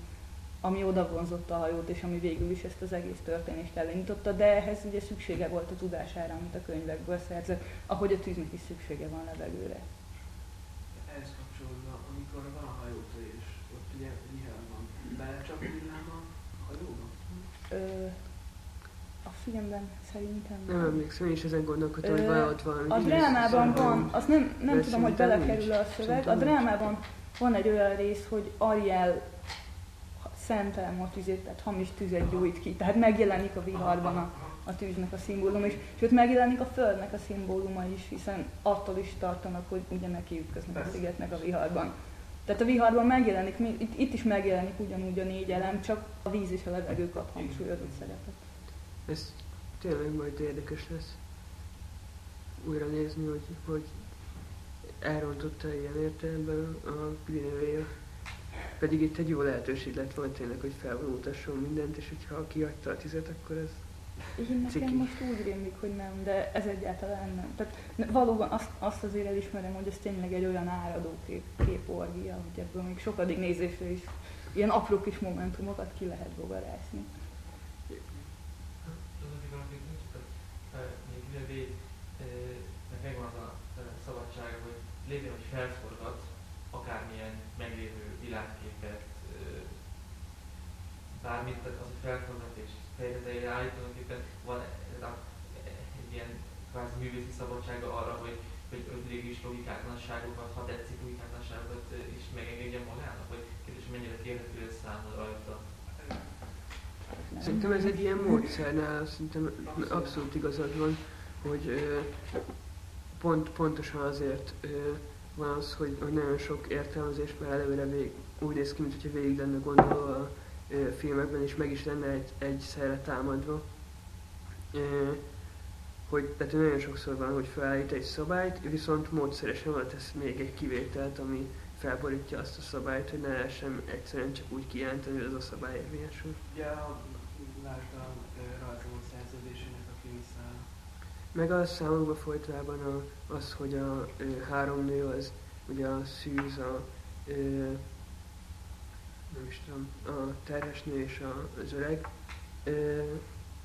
ami oda vonzotta a hajót, és ami végül is ezt az egész történést elindította, de ehhez ugye szüksége volt a tudására, amit a könyvekből szerzett, ahogy a tűznek is szüksége van levegőre. Ehhez kapcsolódva, amikor van a hajótörés, ott ugye viher van, belecsap villám a hajóba? Ö, a filmben szerintem nem. Nem emlékszem, én is ezen gondolkodtam, hogy van ott valami. A drámában van, azt nem, nem tudom, hogy belekerül a szöveg, a drámában van egy olyan rész, hogy Ariel szentelen a tüzét, tehát hamis tüzet gyújt ki. Tehát megjelenik a viharban a, a tűznek a szimbóluma is, sőt megjelenik a földnek a szimbóluma is, hiszen attól is tartanak, hogy ugye neki ütköznek a szigetnek a viharban. Tehát a viharban megjelenik, itt, itt is megjelenik ugyanúgy a négy elem, csak a víz és a levegő kap hangsúlyozott szerepet. Ez tényleg majd érdekes lesz újra nézni, hogy, hogy elrontotta ilyen értelemben a Greenaway pedig itt egy jó lehetőség lett volna tényleg, hogy felvonultasson mindent, és hogyha kiadta a tizet, akkor ez én nekem Ciki. most úgy rémlik, hogy nem, de ez egyáltalán nem. Tehát valóban azt, azt azért elismerem, hogy ez tényleg egy olyan áradó kép, képorgia, hogy ebből még sokadik nézésre is ilyen apró kis momentumokat ki lehet bogarászni. megvan az a szabadsága, hogy lévén, hogy felforgat akármilyen meglévő világképet, bármit, tehát az, hogy felforgat és fejlődője áll, tulajdonképpen van egy ilyen kvázi művészi szabadsága arra, hogy, hogy, hogy végül is logikátlanságokat, ha tetszik logikátlanságokat is megengedjen magának, vagy kérdés, mennyire kérhető ez számol rajta. Szerintem ez egy ilyen módszernál, szerintem abszolút igazad van, hogy pont, pontosan azért van az, hogy, hogy nagyon sok értelmezés már előre vég, úgy néz ki, mintha végig lenne gondolva a filmekben, és meg is lenne egy, egyszerre támadva. Hogy tehát nagyon sokszor van, hogy felállít egy szabályt, viszont módszeresen van tesz még egy kivételt, ami felborítja azt a szabályt, hogy ne lehessen egyszerűen csak úgy kijelenteni, hogy az a szabály érvényesül. Ugye láttam rajzoló szerződésének a filmszál. Meg a számokba folytában a, az, hogy a ö, három nő az ugye a szűz, a ö, nem is tudom, a terhes nő és a, az öreg ö,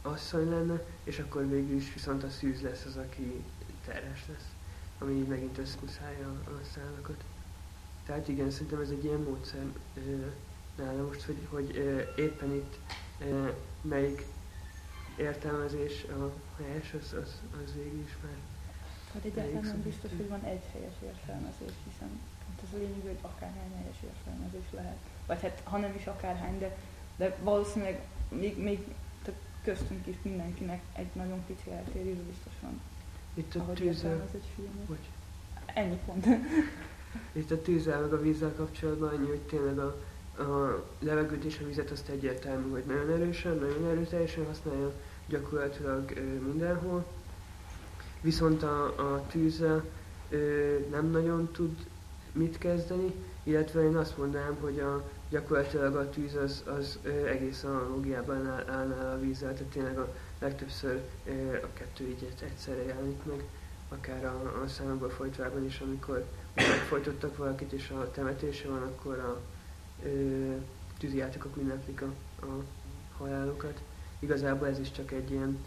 asszony lenne, és akkor végül is viszont a szűz lesz az, aki terhes lesz, ami így megint összmuszálja a, a szálakat. Tehát igen, szerintem ez egy ilyen módszer ö, nála most, hogy, hogy ö, éppen itt ö, melyik értelmezés a helyes, az, az, az végül is már Hát egyáltalán nem biztos, hogy van egy helyes értelmezés, hiszen hát ez a lényeg, hogy akárhány helyes értelmezés lehet. Vagy hát, ha nem is akárhány, de, de valószínűleg még, még tehát köztünk is mindenkinek egy nagyon pici eltérés biztos van. Itt a tűzzel... Vagy. Ennyi pont. (laughs) Itt a tűzzel meg a vízzel kapcsolatban annyi, hogy tényleg a, a levegőt és a vizet azt egyértelmű, hogy nagyon erősen, nagyon erőteljesen használja gyakorlatilag mindenhol viszont a, a tűzzel ö, nem nagyon tud mit kezdeni, illetve én azt mondanám, hogy a, gyakorlatilag a tűz az, az ö, egész analógiában áll, állna a vízzel, tehát tényleg a legtöbbször ö, a kettő így egyszerre jelenik meg, akár a, a számokban folytvában is, amikor megfojtottak valakit és a temetése van, akkor a ö, tűzijátékok ünneplik a, a halálokat. Igazából ez is csak egy ilyen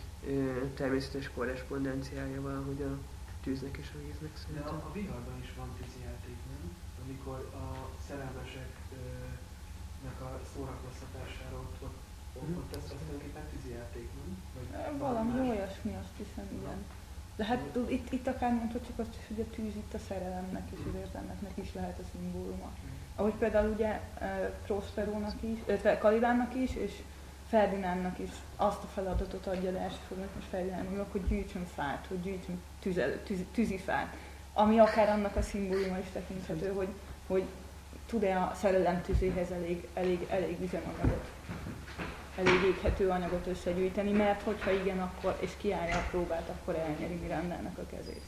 természetes korrespondenciája valahogy a tűznek és a víznek szerintem. De a, a viharban is van tűzijáték, nem? Amikor a szerelmeseknek a szórakoztatására ott, ott, ott, hmm. ott ez tulajdonképpen tűzijáték, nem? Vagy valami olyasmi, azt hiszem, igen. De hát itt, itt akár mondhatjuk azt is, hogy a tűz itt a szerelemnek és az érzelmeknek is lehet a szimbóluma. Hmm. Ahogy például ugye Prosperónak is, illetve Kalidánnak is, és Ferdinándnak is azt a feladatot adja le elsősorban most Ferdinándnak, hogy gyűjtsön fát, hogy gyűjtsön tüzel, tűz, tűzifát, ami akár annak a szimbóluma is tekinthető, hogy, hogy tud-e a szerelem tüzéhez elég, elég, elég üzemanyagot. elég éghető anyagot összegyűjteni, mert hogyha igen, akkor, és kiállja a próbát, akkor elnyeri Mirandának a kezét.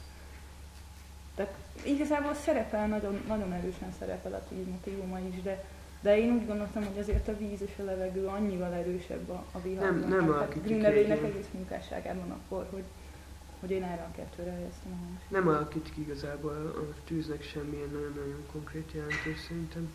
Tehát igazából szerepel, nagyon, nagyon erősen szerepel a tíz motivuma is, de, de én úgy gondoltam, hogy azért a víz és a levegő annyival erősebb a, a viharban. Nem- nem Tehát egy- egész munkásságában akkor, hogy, hogy én erre a kettőre helyeztem a hangsúlyt. Nem alakít ki igazából a tűznek semmilyen nagyon-nagyon konkrét jelentés szerintem.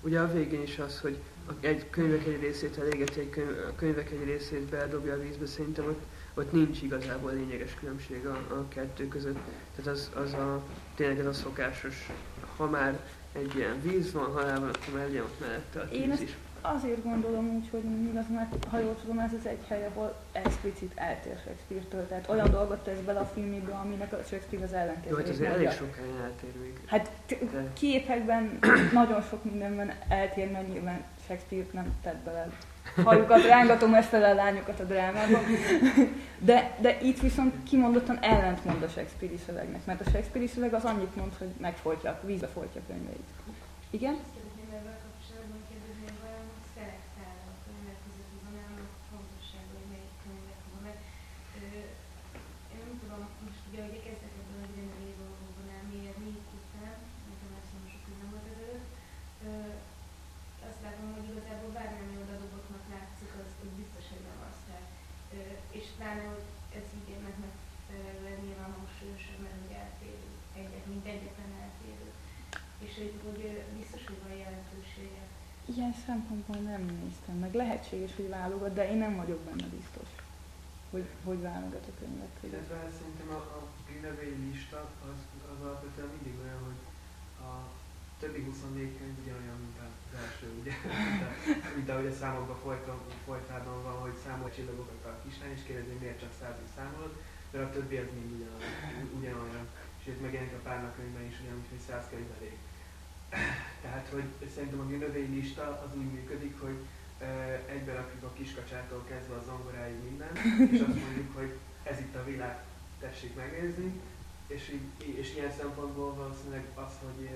Ugye a végén is az, hogy egy könyvek egy részét elégeti, egy könyv, a könyvek egy részét beledobja a vízbe, szerintem ott, ott nincs igazából lényeges különbség a, a kettő között. Tehát az, az a, tényleg ez a szokásos, ha már egy ilyen víz van, halál van, akkor már legyen ott mellette a Én tűz ezt is. Azért gondolom úgy, hogy igaz, mert ha jól tudom, ez az egy hely, ahol explicit eltér Shakespeare-től. Tehát olyan dolgot tesz bele a filmébe, aminek a Shakespeare az Jó, hát azért elég sok helyen eltér még. Hát képekben (clears throat) nagyon sok mindenben eltér, mert nyilván Shakespeare nem tett bele (laughs) hajukat, rángatom ezt a lányokat a drámában. (laughs) De, de itt viszont kimondottan ellentmond a Shakespeare szövegnek, mert a Shakespeare szöveg az annyit mond, hogy megfolytja, vízbe folytja könyveit. Igen? Azt szeretném ebben kapcsolatban kérdezni, hogy vajon szelektál a könyvek között, hogy van annak fontossága, hogy melyik könyvek van, mert ö, én nem tudom, most ugye, hogy kezdek ebben a generéz dolgokban elmérni itt után, nekem már szóval sok nem volt ezelőtt, ö, azt látom, hogy igazából bármi, ami oda dobottnak látszik, az, az biztos, hogy nem az. Tehát, és pláne, hogy ez igénynek megfelelően nyilván hangsúlyosabb, mert hogy eltérő, egyet, mint egyetlen eltérő és hogy, hogy biztos, hogy van jelentősége. Ilyen szempontból nem néztem meg. Lehetséges, hogy válogat, de én nem vagyok benne biztos, hogy, hogy válogat a könyvek között. Illetve szerintem a, a lista az, az alapvetően mindig olyan, hogy a többi 24 könyv ugyanolyan, mint az első, ugye? (laughs) mint, ahogy a számokban folyton, folytában van, hogy számol csillagokat a kislány, és kérdezi, hogy miért csak százig számolod, de a többi az mind ugyanolyan. ugyanolyan. És itt megjelenik a párna könyvben is ugyanúgy, hogy száz könyv elég. (clears throat) Tehát, hogy szerintem a Greenaway lista az úgy működik, hogy egybe rakjuk a kiskacsától kezdve a zongoráig minden, és azt mondjuk, hogy ez itt a világ, tessék megnézni, és, így, és ilyen szempontból valószínűleg az, hogy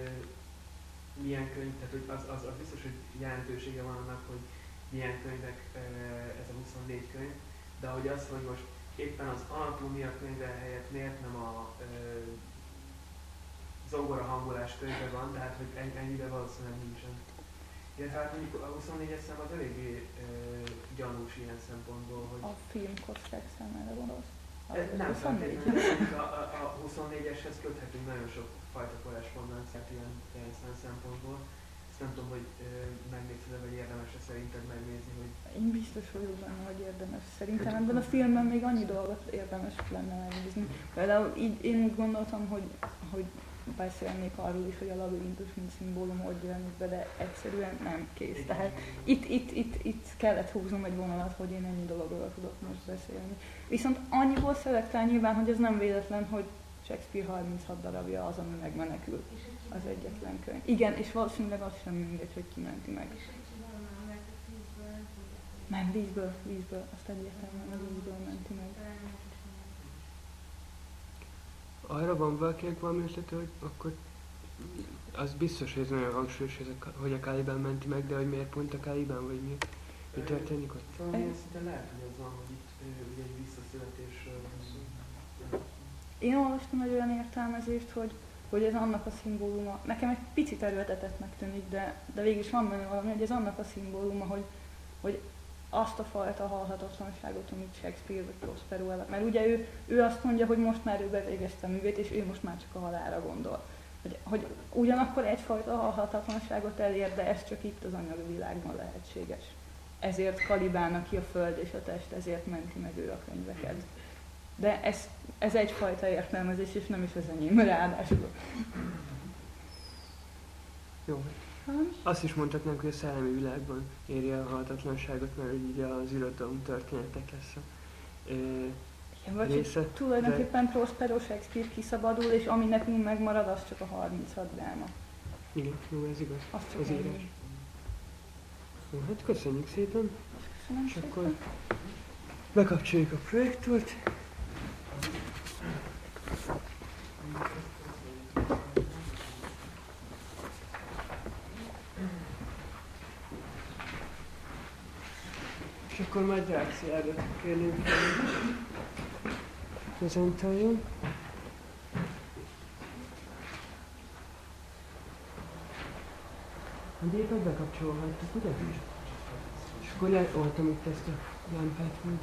milyen könyv, tehát hogy az, az, az biztos, hogy jelentősége van annak, hogy milyen könyvek ez a 24 könyv, de hogy az, hogy most éppen az anatómia könyve helyett miért nem a ö, zongora hangolás könyve van, tehát hogy en- ennyire valószínűleg nincsen. Illetve hát mondjuk a 24-es szám az eléggé ö, gyanús ilyen szempontból, hogy A film kosztek számára gondolsz? Nem 24. feltétlenül, mondjuk a, a, a 24-eshez köthetünk nagyon sok fajta korrespondenciát ilyen, ilyen szem- szempontból. Ezt nem tudom, hogy megnézted vagy érdemes-e szerinted megnézni, hogy Én biztos vagyok benne, hogy érdemes. Szerintem ebben a filmben még annyi dolgot érdemes lenne megnézni. Például így, én úgy gondoltam, hogy, hogy beszélnék arról is, hogy a labirintus mint szimbólum hogy jelenik be, de egyszerűen nem kész. Tehát itt, itt, itt, itt kellett húznom egy vonalat, hogy én ennyi dologról tudok most beszélni. Viszont annyiból szelektál nyilván, hogy ez nem véletlen, hogy Shakespeare 36 darabja az, ami megmenekül. Az egyetlen könyv. Igen, és valószínűleg az sem mindegy, hogy kimenti meg. Nem, vízből, vízből, azt egyértelműen a vízből menti meg. Talán nem is mondom. Arra van valakinek valami ötlete, hogy akkor az biztos, hogy ez nagyon hangsúlyos, hogy a- hogy a Kálibán menti meg, de hogy miért pont a Kálibán, vagy mi, mi történik ott? valamilyen szinten lehet, hogy az van, hogy itt ugye egy visszaszületésről van szó. Én olvastam egy olyan értelmezést, hogy, hogy ez annak a szimbóluma, nekem egy picit erőltetettnek tűnik, de, de végig is van benne valami, hogy ez annak a szimbóluma, hogy, hogy azt a fajta halhatatlanságot, amit Shakespeare vagy Prospero el, mert ugye ő, ő azt mondja, hogy most már ő bevégezte a művét, és ő most már csak a halálra gondol. Hogy, hogy ugyanakkor egyfajta halhatatlanságot elér, de ez csak itt az anyagi világban lehetséges. Ezért kalibálnak ki a föld és a test, ezért menti meg ő a könyveket. De ez, ez egyfajta értelmezés, és nem is az enyém ráadásul. Jó. Azt is mondhatnánk, hogy a szellemi világban éri el a halhatatlanságot, mert ugye az irodalom történetek lesz a ö, Igen, vagy része. tulajdonképpen Prospero Shakespeare kiszabadul, és ami nekünk megmarad, az csak a 36 dráma. Igen, jó, ez igaz. Az csak ennyi. írás. Jó, hát köszönjük szépen, Köszönöm és szépen. akkor bekapcsoljuk a projektort. És akkor majd reakciára kérném fel. Prezentáljon. A gépet bekapcsolhattuk, ugye? És akkor leoltam itt ezt a lámpát majd.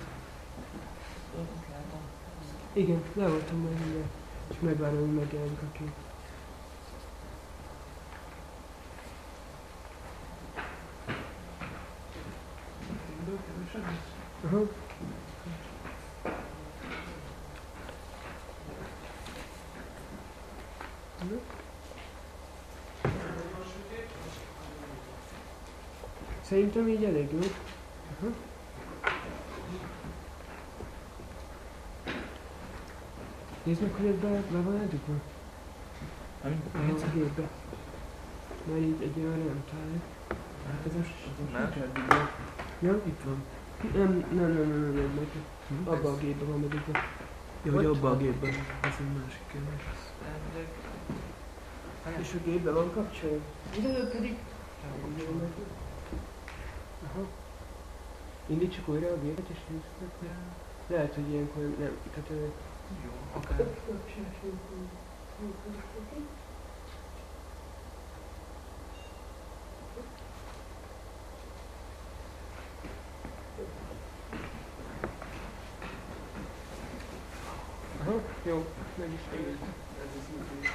Igen, leoltam majd mindjárt. És megvárom, hogy megjelenik a kép. Jó. Szerintem így elég jó. Aha. Nézd meg, hogy ez be, be van edugva. Ami? A gépbe. Mert így egy olyan nem találja. Hát ez most, ez most Nem? eddig. Ja, itt van. Nem, nem, nem, nem, nem, nem, nem. Abba a gépbe van bedugva. Ja, hogy abba a gépben. Ez egy másik kérdés. És a gépbe van kapcsolva. De pedig... Aha. Indítsuk újra a gépet és nézzük meg. Lehet, hogy ilyenkor nem, tehát... Jó, akár. Aha, jó, meg is tegyeljük. Ez is működik.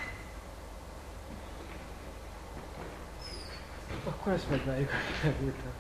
Akkor ezt megvárjuk, hogy felvétel.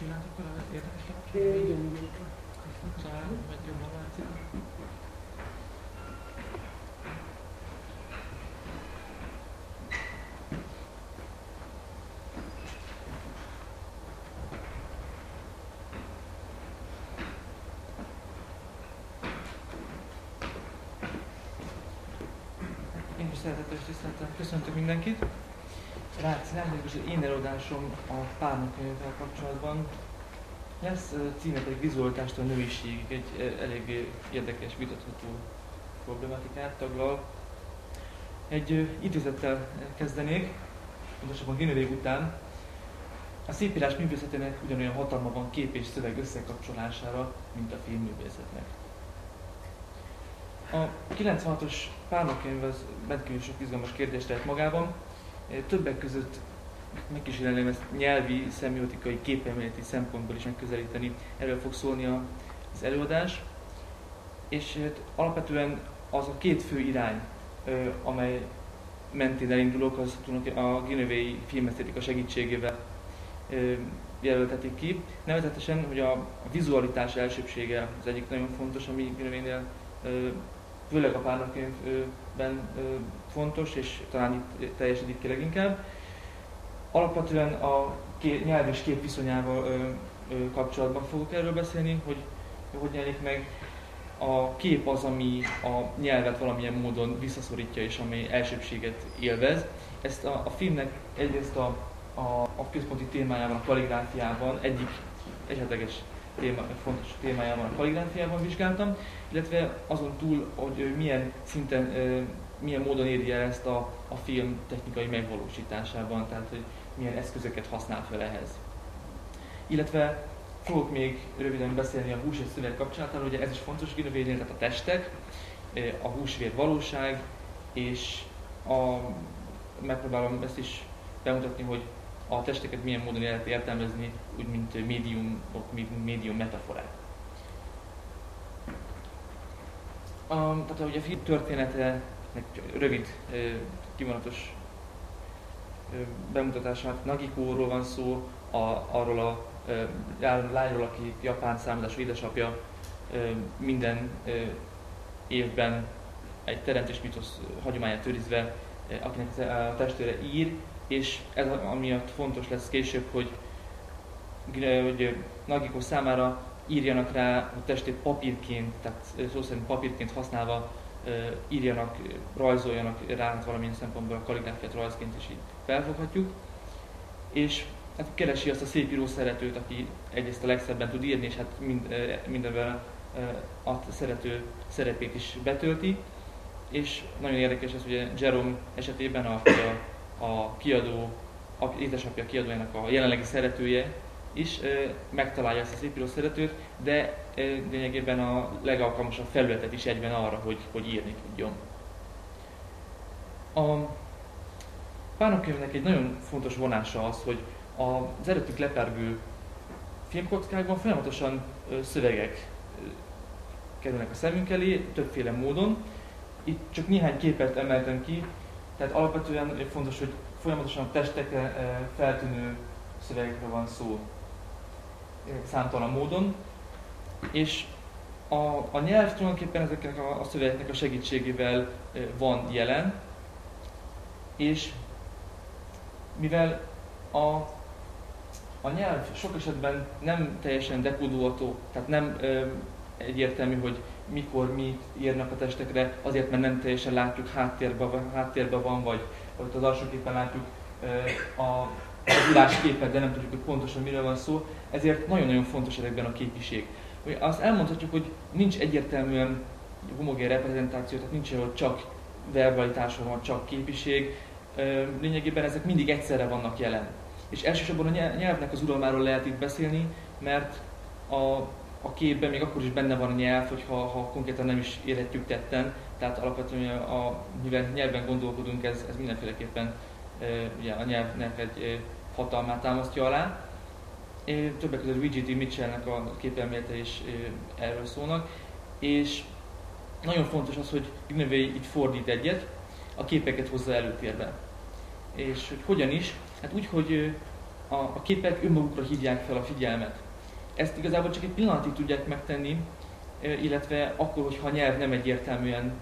Ti látok valami érdekes Igen, igen. Talán, vagy jobban látszik. Én is szeretettel és tisztelettel köszöntök mindenkit. Rácz, az én előadásom a párnakönyvvel kapcsolatban lesz címet egy vizualitástól a nőiségig, egy ö, eléggé érdekes, vitatható problematikát taglal. Egy idézettel kezdenék, pontosabban Ginnerig után. A szépírás művészetének ugyanolyan hatalma van kép és szöveg összekapcsolására, mint a filmművészetnek. A 96-os párnakönyv az rendkívül sok izgalmas kérdést tehet magában. Többek között megkísérelem ezt nyelvi, szemiotikai, képelméleti szempontból is megközelíteni. Erről fog szólni az előadás. És hát alapvetően az a két fő irány, amely mentén elindulok, az a Ginevei filmesztétika segítségével jelöltetik ki. Nevezetesen, hogy a, vizualitás elsőbsége az egyik nagyon fontos, ami Ginevénél ö, főleg a párnakönyvben fontos, és talán itt teljesedik ki leginkább. Alapvetően a nyelv és kép viszonyával kapcsolatban fogok erről beszélni, hogy hogy jelenik meg. A kép az, ami a nyelvet valamilyen módon visszaszorítja és ami elsőbséget élvez. Ezt a, a filmnek egyrészt a, a, a központi témájában, a kaligráfiában, egyik esetleges téma, fontos témájában a kaligráfiában vizsgáltam, illetve azon túl, hogy milyen szinten, milyen módon éri el ezt a, a film technikai megvalósításában, tehát hogy milyen eszközöket használ fel ehhez. Illetve fogok még röviden beszélni a hús és szöveg kapcsolatáról, ugye ez is fontos Guinevénél, tehát a testek, a húsvér valóság, és a, megpróbálom ezt is bemutatni, hogy a testeket milyen módon lehet értelmezni, úgy mint médiumok, médium metaforák. A, tehát ugye a film története, rövid, kivonatos bemutatását, Nagikóról van szó, a, arról a lányról, aki japán származású édesapja minden évben egy teremtés mitosz hagyományát őrizve, akinek a testvére ír, és ez amiatt fontos lesz később, hogy, hogy Nagiko számára írjanak rá a testét papírként, tehát szó szerint papírként használva írjanak, rajzoljanak rá hát valamilyen szempontból a kalligráfiát rajzként is így felfoghatjuk. És hát keresi azt a szép író szeretőt, aki egyrészt a legszebben tud írni, és hát mind, mindenben a szerető szerepét is betölti. És nagyon érdekes ez, ugye Jerome esetében a, a, a kiadó, a édesapja kiadójának a jelenlegi szeretője is megtalálja ezt a szépíró szeretőt, de lényegében a legalkalmasabb felületet is egyben arra, hogy, hogy írni tudjon. A Pánokkönyvnek egy nagyon fontos vonása az, hogy az előttük lepergő filmkockákban folyamatosan szövegek kerülnek a szemünk elé, többféle módon. Itt csak néhány képet emeltem ki, tehát alapvetően fontos, hogy folyamatosan testekre feltűnő szövegekről van szó számtalan módon, és a, a nyelv tulajdonképpen ezeknek a, a szövegeknek a segítségével van jelen, és mivel a, a nyelv sok esetben nem teljesen dekódolható, tehát nem egyértelmű, hogy mikor mit írnak a testekre, azért mert nem teljesen látjuk háttérben, háttérben van, vagy, vagy az alsó képen látjuk a, az képet, de nem tudjuk, hogy pontosan miről van szó, ezért nagyon-nagyon fontos ezekben a képiség. Azt elmondhatjuk, hogy nincs egyértelműen homogén reprezentáció, tehát nincs hogy csak verbalitáson van, csak képiség, lényegében ezek mindig egyszerre vannak jelen. És elsősorban a nyelvnek az uralmáról lehet itt beszélni, mert a, a képben még akkor is benne van a nyelv, hogyha ha konkrétan nem is érhetjük tetten, tehát alapvetően a, mivel nyelven gondolkodunk, ez, ez mindenféleképpen e, ugye a nyelvnek egy e, hatalmát támasztja alá. E, többek között Luigi D. Mitchellnek a képelmélete is e, erről szólnak, és nagyon fontos az, hogy Ignevé itt fordít egyet, a képeket hozza előtérbe. És hogy hogyan is? Hát úgy, hogy a, a képek önmagukra hívják fel a figyelmet. Ezt igazából csak egy pillanatig tudják megtenni, illetve akkor, hogyha a nyelv nem egyértelműen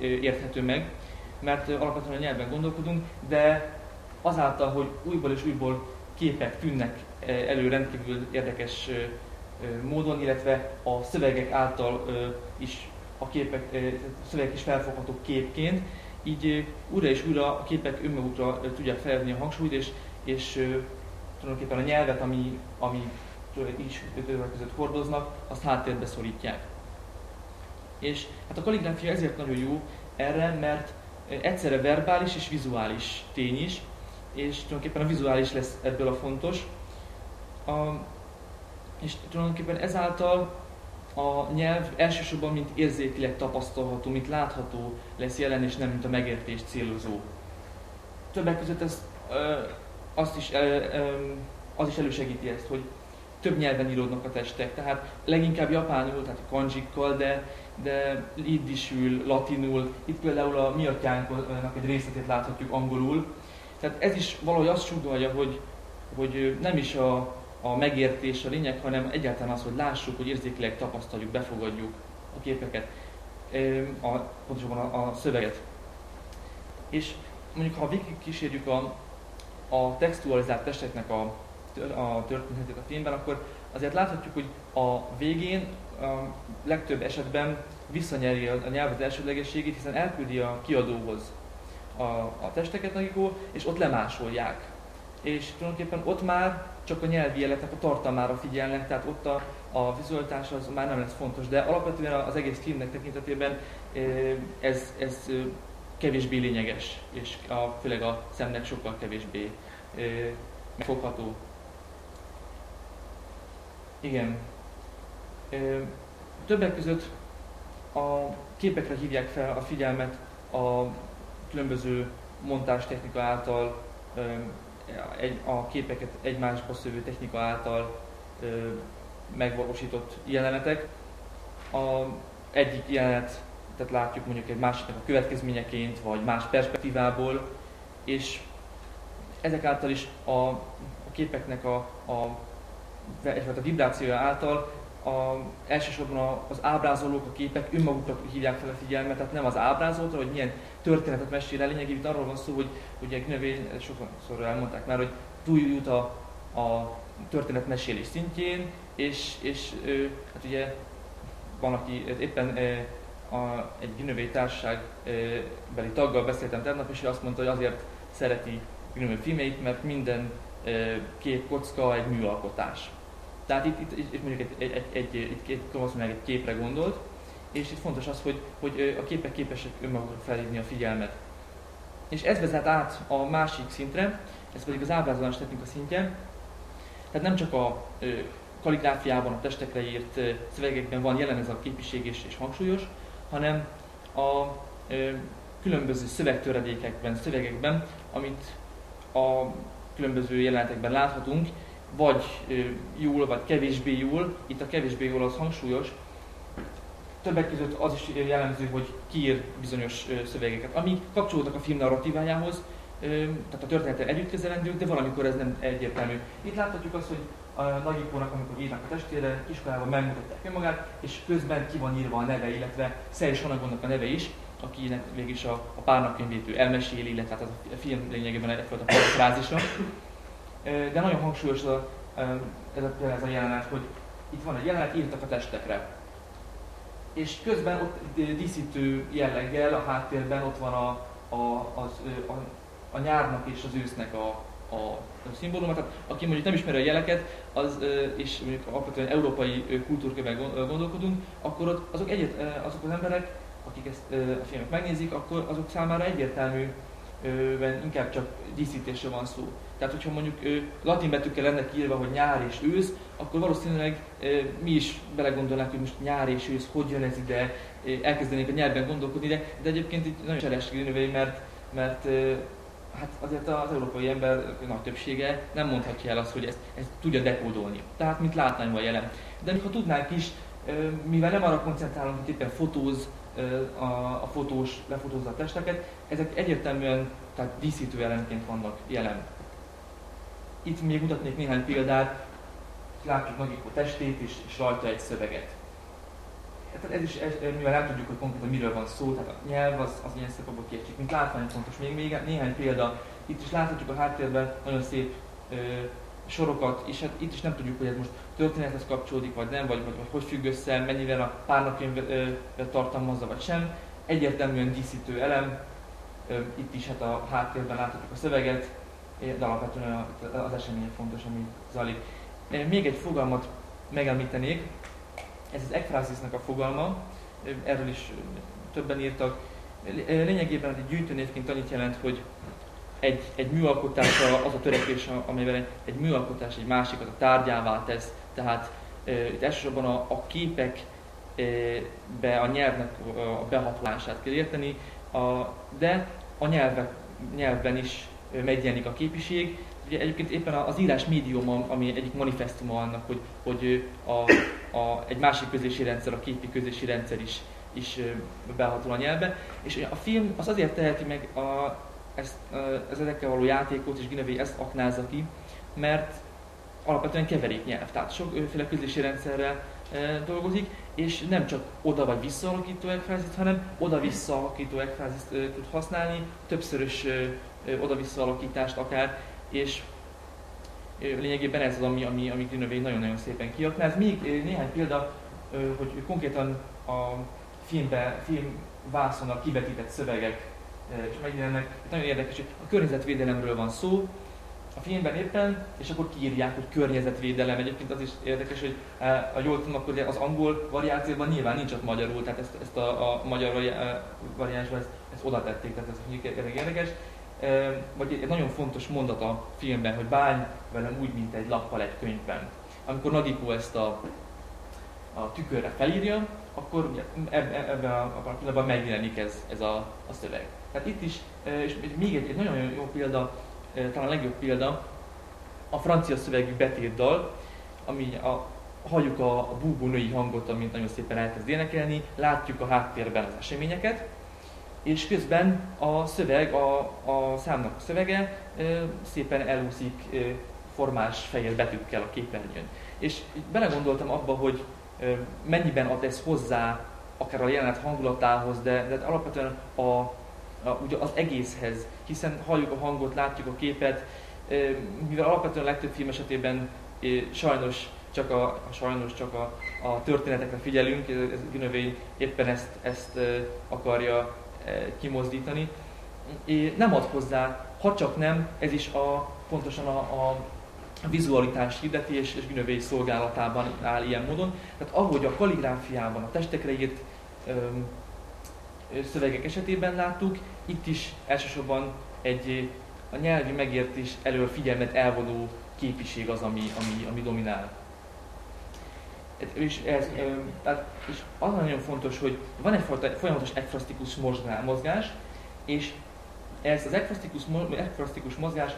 érthető meg, mert alapvetően a nyelven gondolkodunk, de azáltal, hogy újból és újból képek tűnnek elő rendkívül érdekes módon, illetve a szövegek által is a képek, a szövegek is felfoghatók képként, így újra és újra a képek önmagukra tudják felvenni a hangsúlyt, és, és tulajdonképpen a nyelvet, ami, ami is között hordoznak, azt háttérbe szorítják. És hát a kalligráfia ezért nagyon jó erre, mert egyszerre verbális és vizuális tény is, és tulajdonképpen a vizuális lesz ebből a fontos. A, és tulajdonképpen ezáltal a nyelv elsősorban mint érzékileg tapasztalható, mint látható lesz jelen, és nem mint a megértés célozó. Többek között ez ö, azt is, ö, ö, az is elősegíti ezt, hogy több nyelven íródnak a testek, tehát leginkább japánul, tehát a kanjikkal, de, de iddisül, latinul, itt például a mi atyánknak egy részletét láthatjuk angolul. Tehát ez is valahogy azt sugalja, hogy, hogy nem is a, a megértés a lényeg, hanem egyáltalán az, hogy lássuk, hogy érzékileg tapasztaljuk, befogadjuk a képeket, a, pontosabban a, a szöveget. És mondjuk, ha végig kísérjük a, a textualizált testeknek a, a történetét a filmben, akkor azért láthatjuk, hogy a végén a legtöbb esetben visszanyeri a nyelv az elsődlegességét, hiszen elküldi a kiadóhoz a, a testeket, Nagikó, és ott lemásolják. És tulajdonképpen ott már csak a nyelvi életnek a tartalmára figyelnek, tehát ott a, a vizualitás az már nem lesz fontos, de alapvetően az egész filmnek tekintetében ez, ez kevésbé lényeges, és a, főleg a szemnek sokkal kevésbé megfogható. Igen. Többek között a képekre hívják fel a figyelmet a különböző montástechnika által a képeket egymásba szövő technika által megvalósított jelenetek. A egyik jelenet, tehát látjuk mondjuk egy másiknak a következményeként, vagy más perspektívából, és ezek által is a képeknek a, a egyfajta vibrációja által a, elsősorban a, az ábrázolók, a képek önmagukra hívják fel a figyelmet, tehát nem az ábrázoltra, hogy milyen történetet mesél el, lényegében itt arról van szó, hogy ugye növény, sokszor elmondták már, hogy túljut a, a történetmesélés szintjén, és, és hát ugye van, aki éppen a, egy Ginövé társaság beli taggal beszéltem tegnap, és ő azt mondta, hogy azért szereti Ginövé filmeit, mert minden kép kocka egy műalkotás. Tehát itt, itt, itt mondjuk egy, egy, egy, egy, egy, egy képre gondolt, és itt fontos az, hogy, hogy a képek képesek önmagukra felhívni a figyelmet. És ez vezet át a másik szintre, ez pedig az ábrázolás technika szintje. Tehát nem csak a kaligráfiában, a testekre írt szövegekben van jelen ez a képiség és, és hangsúlyos, hanem a különböző szövegtöredékekben, szövegekben, amit a különböző jelenetekben láthatunk, vagy jól, vagy kevésbé jól, itt a kevésbé jól az hangsúlyos, többek között az is jellemző, hogy kiír bizonyos szövegeket, ami kapcsolódnak a film narratívájához, tehát a története együtt kezelendők, de valamikor ez nem egyértelmű. Itt láthatjuk azt, hogy a Nagyikónak, amikor írnak a testére, kiskorában megmutatják önmagát, és közben ki van írva a neve, illetve Szeris Hanagonnak a neve is, akinek végig a, a párnapkönyvét ő elmeséli, illetve hát az a film lényegében egyfajta parafrázisa. De nagyon hangsúlyos a, ez, a, ez a jelenet, hogy itt van egy jelenet, írtak a testekre. És közben ott díszítő jelleggel a háttérben ott van a, a, az, a, a nyárnak és az ősznek a, a szimbólumát. Tehát aki mondjuk nem ismeri a jeleket, az, és mondjuk alapvetően európai kultúrkörben gondolkodunk, akkor ott azok, egyet, azok az emberek, akik ezt a filmet megnézik, akkor azok számára egyértelműen inkább csak díszítésre van szó. Tehát, hogyha mondjuk latin betűkkel lenne írva, hogy nyár és ősz, akkor valószínűleg mi is belegondolnánk, hogy most nyár és ősz, hogy jön ez ide, elkezdenénk a nyelven gondolkodni, de, de egyébként itt nagyon cseres mert, mert hát azért az európai ember nagy többsége nem mondhatja el azt, hogy ezt, ezt tudja dekódolni. Tehát, mint van jelen. De ha tudnánk is, mivel nem arra koncentrálunk, hogy éppen fotóz a, a fotós, lefotózza a testeket, ezek egyértelműen tehát díszítő elemként vannak jelen. Itt még mutatnék néhány példát, látjuk Nagyikó testét és, és rajta egy szöveget. Tehát ez is, ez, mivel nem tudjuk, hogy konkrétan miről van szó, tehát a nyelv az, az ilyen szempontból kiesik, mint látvány fontos. Még, még néhány példa, itt is láthatjuk a háttérben nagyon szép ö, sorokat, és hát itt is nem tudjuk, hogy ez most történethez kapcsolódik, vagy nem, vagy, vagy, vagy hogy függ össze, mennyire a párnapkönyv tartalmazza, vagy sem. Egyértelműen díszítő elem, itt is hát a háttérben láthatjuk a szöveget, de alapvetően az esemény fontos, ami zajlik. Még egy fogalmat megemlítenék, ez az ekfrázisnak a fogalma, erről is többen írtak. Lényegében egy gyűjtőnévként annyit jelent, hogy egy, egy műalkotás az a törekvés, amivel egy műalkotás egy másikat a tárgyává tesz, tehát itt elsősorban a, a képek be a nyelvnek a behatolását kell érteni, a, de a nyelvek, nyelvben is megjelenik a képiség, ugye egyébként éppen az írás médium, ami egyik manifestuma annak, hogy, hogy a, a, egy másik közlési rendszer, a képi közlési rendszer is, is behatol a nyelvbe. És a film az azért teheti meg a, ezt, ezekkel való játékot, és Ginevé ezt aknázza ki, mert alapvetően keverék nyelv, tehát sokféle közlési rendszerrel dolgozik, és nem csak oda vagy vissza alakító ekfrázist, hanem oda-vissza alakító ekfrázist tud használni, többszörös oda-vissza alakítást akár, és lényegében ez az, ami, ami, ami nagyon-nagyon szépen kiaknáz. Még néhány példa, hogy konkrétan a filmbe, film vászonnal kivetített szövegek és megjelennek. Nagyon érdekes, hogy a környezetvédelemről van szó, a filmben éppen, és akkor kiírják, hogy környezetvédelem. Egyébként az is érdekes, hogy a jól tudom, akkor az angol variációban nyilván nincs ott magyarul, tehát ezt, ezt a, a magyar variánsban ezt, ezt oda tették, tehát ez mondjuk érdekes vagy egy nagyon fontos mondat a filmben, hogy bány velem úgy, mint egy lappal egy könyvben. Amikor Nagiko ezt a, a tükörre felírja, akkor ebben a, a pillanatban megjelenik ez, ez a, a szöveg. Tehát itt is, és még egy, egy nagyon jó példa, talán a legjobb példa, a francia szövegű betétdal, ami a, halljuk a, a búbú női hangot, amit nagyon szépen elkezd énekelni, látjuk a háttérben az eseményeket, és közben a szöveg, a, a számnak a szövege szépen elúszik formás fehér betűkkel a képernyőn. És belegondoltam abba, hogy mennyiben ad ez hozzá akár a jelenet hangulatához, de, de alapvetően a, a, ugye az egészhez, hiszen halljuk a hangot, látjuk a képet, mivel alapvetően a legtöbb film esetében sajnos csak a, a sajnos csak a, a történetekre figyelünk, ez Günövény éppen ezt, ezt akarja kimozdítani. Nem ad hozzá, ha csak nem, ez is a, pontosan a, a vizualitás hirdeti és, és Günövény szolgálatában áll ilyen módon. Tehát ahogy a kaligráfiában, a testekre írt öm, szövegek esetében láttuk, itt is elsősorban egy a nyelvi megértés elől figyelmet elvonó képiség az, ami, ami, ami dominál. És, ez, tehát, és az nagyon fontos, hogy van egyfajta folyamatos ekfrasztikus mozgás, és ez az ekfrasztikus, ekfrasztikus mozgás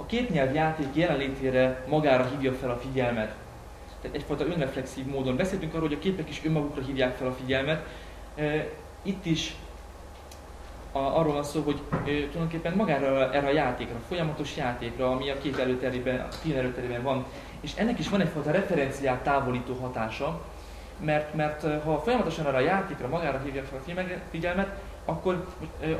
a képnyelv játék jelenlétére magára hívja fel a figyelmet. Tehát egyfajta önreflexív módon. Beszéltünk arról, hogy a képek is önmagukra hívják fel a figyelmet. Itt is a, arról van szó, hogy ö, tulajdonképpen magára erre a játékra, a folyamatos játékra, ami a kép előterében, a film előterében van, és ennek is van egyfajta referenciát távolító hatása, mert, mert ha folyamatosan arra a játékra magára hívja fel a figyelmet, akkor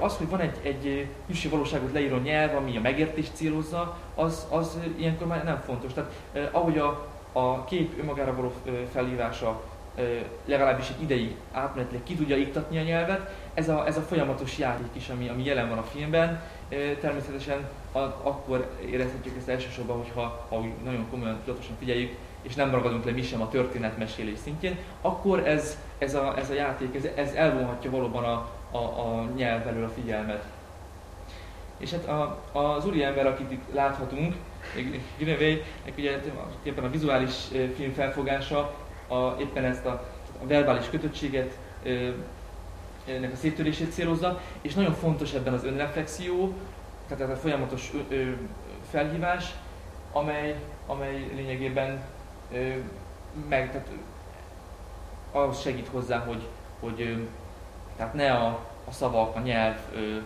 az, hogy van egy, egy külső valóságot leíró nyelv, ami a megértést célozza, az, az ilyenkor már nem fontos. Tehát ahogy a, a kép önmagára való felírása legalábbis egy ideig átmenetileg ki tudja iktatni a nyelvet, ez a, ez a folyamatos játék is, ami, ami jelen van a filmben. Természetesen akkor érezhetjük ezt elsősorban, hogyha ha úgy nagyon komolyan, tudatosan figyeljük, és nem ragadunk le mi sem a történetmesélés szintjén, akkor ez, ez, a, ez a játék, ez, ez elvonhatja valóban a, a, a nyelv elől a figyelmet. És hát a, az ember, akit itt láthatunk, Guinevere, ugye éppen a vizuális film felfogása a, éppen ezt a, a verbális kötöttséget, ennek a széttörését célozza, és nagyon fontos ebben az önreflexió, tehát ez a folyamatos ö, ö, felhívás, amely, amely lényegében ö, meg, tehát, ahhoz segít hozzá, hogy, hogy ö, tehát ne a, a szavak, a nyelv ö,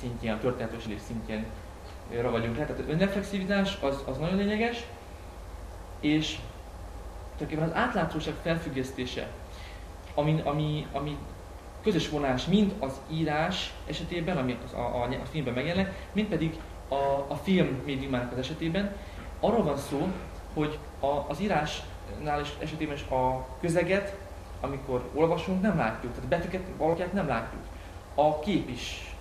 szintjén, a történetősülés szintjén ragadjunk le. Tehát az önreflexivitás az, az nagyon lényeges, és tulajdonképpen az átlátszóság felfüggesztése, ami, ami, ami közös vonás mind az írás esetében, ami az, a, a, a filmben megjelenik, mind pedig a, a film médiumának az esetében. Arról van szó, hogy a, az írásnál is esetében is a közeget, amikor olvasunk, nem látjuk, tehát betűket, valakit nem látjuk. A kép is,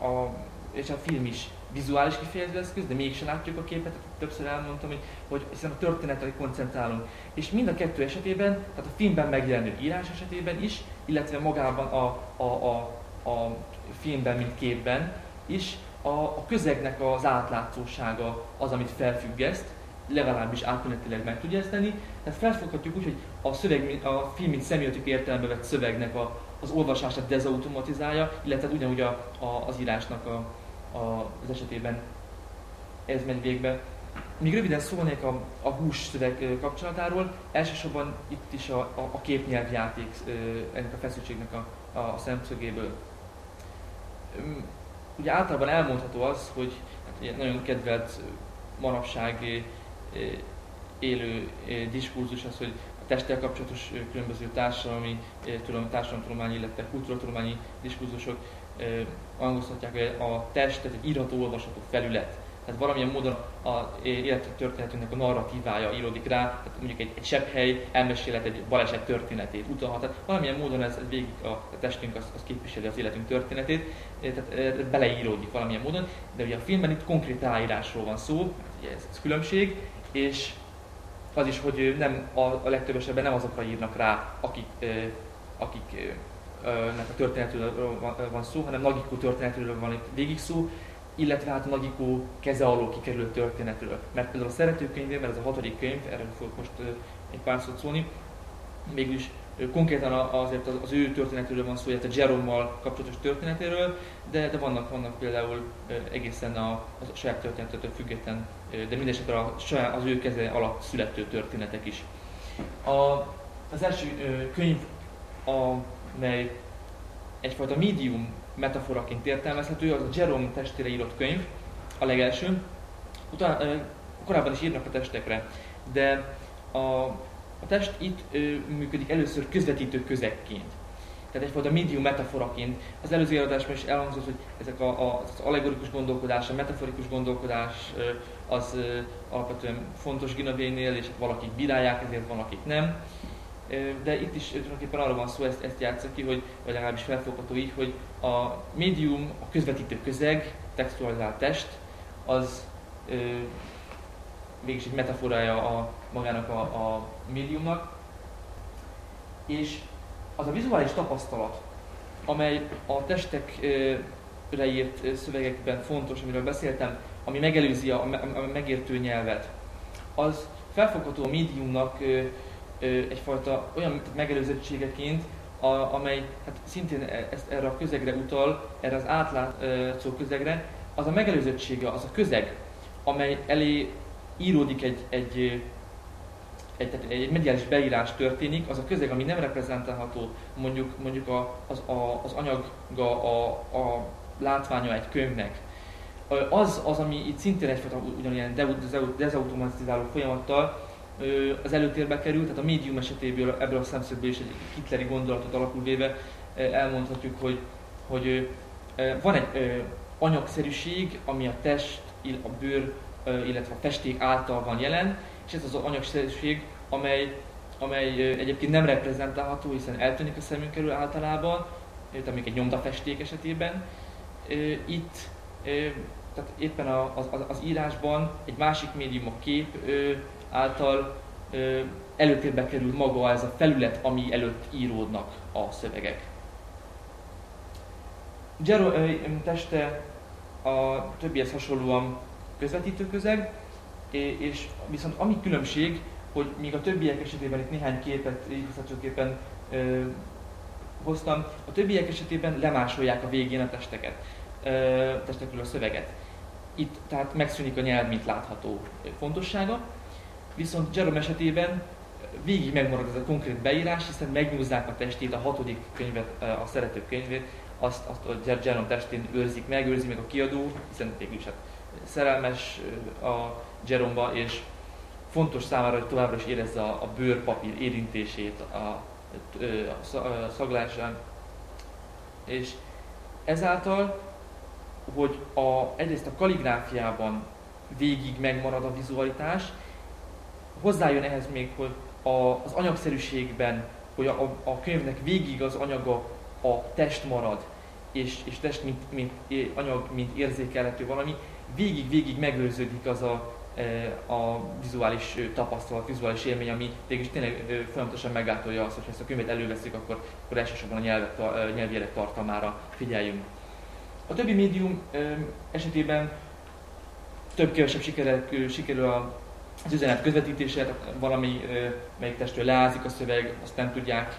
a, és a film is vizuális kifejező eszköz, de mégsem látjuk a képet, többször elmondtam, hogy, hogy hiszen a történetre koncentrálunk. És mind a kettő esetében, tehát a filmben megjelenő írás esetében is, illetve magában a, a, a, a filmben, mint képben is, a, a közegnek az átlátszósága az, amit felfüggeszt, legalábbis átmenetileg meg tudja ezt tenni. Tehát felfoghatjuk úgy, hogy a, szöveg, a film, mint szemiotik értelembe vett szövegnek a, az olvasását dezautomatizálja, illetve ugyanúgy a, a, az írásnak a, az esetében ez megy végbe. Még röviden szólnék a, a hús szöveg kapcsolatáról. Elsősorban itt is a, a, a képnyelvjáték ennek a feszültségnek a, a szemszögéből. Ugye általában elmondható az, hogy hát nagyon kedvelt manapság élő diskurzus az, hogy a testtel kapcsolatos különböző társadalmi, társadalomtudományi, illetve kultúratudományi diskurzusok hangozhatják, hogy a test, tehát egy írható, olvasható felület. Tehát valamilyen módon a élettörténetünknek a narratívája íródik rá, tehát mondjuk egy, egy sebb hely elmesélhet egy baleset történetét, utalhat. Tehát valamilyen módon ez végig a, a testünk az, az képviseli az életünk történetét, tehát beleíródik valamilyen módon, de ugye a filmben itt konkrét ráírásról van szó, ez, ez különbség, és az is, hogy nem a, a legtöbb esetben nem azokra írnak rá, akik, akik nek a történetről van szó, hanem Nagikó történetről van itt végig szó, illetve hát Nagikó keze alól kikerülő történetről. Mert például a szeretőkönyvében, ez a hatodik könyv, erről fogok most egy pár szót szólni, mégis konkrétan azért az ő történetéről van szó, illetve Jerome-mal kapcsolatos történetéről, de, de vannak, vannak például egészen a, a saját történetetől független, de mindesetre a, az ő keze alatt születő történetek is. A, az első könyv a mely egyfajta médium metaforaként értelmezhető, az a Jerome testére írott könyv, a legelső. Utána, korábban is írnak a testekre, de a, a test itt ö, működik először közvetítő közekként. Tehát egyfajta medium metaforaként. Az előző előadásban is elhangzott, hogy ezek a, a, az allegorikus gondolkodás, a metaforikus gondolkodás az alapvetően fontos Ginavénél, és valakik bírálják, ezért van, akik nem. De itt is tulajdonképpen arról van szó, ezt, ezt játsza ki, hogy, vagy legalábbis felfogható így, hogy a médium, a közvetítő közeg, textualizált test, az ö, mégis egy metaforája a, magának a, a médiumnak, és az a vizuális tapasztalat, amely a testekre írt szövegekben fontos, amiről beszéltem, ami megelőzi a, a megértő nyelvet, az felfogható a médiumnak egyfajta olyan megelőzettségeként, a, amely hát szintén e, ezt, erre a közegre utal, erre az átlátszó közegre, az a megelőzettsége, az a közeg, amely elé íródik egy, egy egy, tehát egy mediális beírás történik, az a közeg, ami nem reprezentálható, mondjuk, mondjuk a, az, a, az anyaga, a, a látványa egy könyvnek, az, az, ami itt szintén egyfajta ugyanilyen dezautomatizáló folyamattal az előtérbe került, tehát a médium esetéből ebből a szemszögből is egy hitleri gondolatot alapul véve elmondhatjuk, hogy, hogy van egy anyagszerűség, ami a test, a bőr, illetve a festék által van jelen, és ez az anyagszerűség, amely, amely egyébként nem reprezentálható, hiszen eltűnik a szemünk elől általában, tehát még egy nyomdafesték esetében. Itt tehát éppen az, az, az írásban egy másik médium a kép által előtérbe kerül maga ez a felület, ami előtt íródnak a szövegek. Gero teste a többihez hasonlóan közvetítő közeg, és viszont ami különbség, hogy míg a többiek esetében itt néhány képet, illusztrációképpen hoztam, a többiek esetében lemásolják a végén a testeket, ö, testekről a szöveget. Itt tehát megszűnik a nyelv, mint látható fontossága, viszont Jerome esetében végig megmarad ez a konkrét beírás, hiszen megnyúzzák a testét, a hatodik könyvet, a szerető könyvét, azt, azt a Jerome testén őrzik meg, őrzi meg a kiadó, hiszen végül is hát szerelmes a Jeromba, és fontos számára, hogy továbbra is érezze a, a bőrpapír érintését a, a, a szaglásán. És ezáltal, hogy a, egyrészt a kaligráfiában végig megmarad a vizualitás, hozzájön ehhez még, hogy a, az anyagszerűségben, hogy a, a, a könyvnek végig az anyaga a test marad, és, és test mint, mint anyag, mint érzékelhető valami, végig-végig megőrződik az a, e, a vizuális tapasztalat, vizuális élmény, ami végig tényleg folyamatosan meggátolja azt, hogy ha ezt a könyvet előveszik, akkor, akkor elsősorban a nyelvet, nyelvjelek tartalmára figyeljünk. A többi médium esetében több-kevesebb sikerül a, az üzenet közvetítése, tehát valami melyik testről leázik a szöveg, azt nem tudják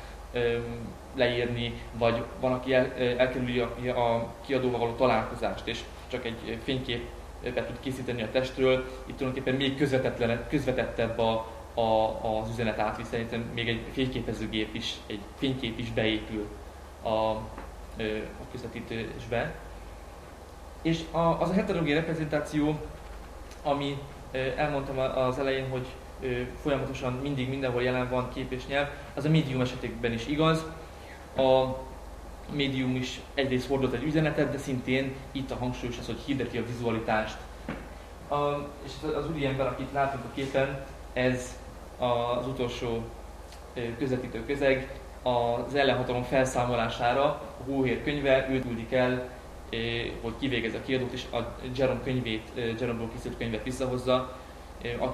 leírni, vagy van, aki el, elkerüli a, a kiadóval való találkozást, és csak egy fénykép be tud készíteni a testről. Itt tulajdonképpen még közvetettebb a, a, az üzenet átvisz, szerintem még egy fényképezőgép is, egy fénykép is beépül a, a közvetítésbe. És a, az a heterogén reprezentáció, ami elmondtam az elején, hogy folyamatosan mindig mindenhol jelen van kép és nyelv, az a médium esetében is igaz. A médium is egyrészt hordoz egy üzenetet, de szintén itt a hangsúlyos az, hogy hirdeti a vizualitást. A, és az úriember, akit látunk a képen, ez az utolsó közvetítő közeg, az ellenhatalom felszámolására a Hóhér könyve, őt küldik el, hogy kivégezze a kiadót, és a Jerome könyvét, Jerome-ból készült könyvet visszahozza,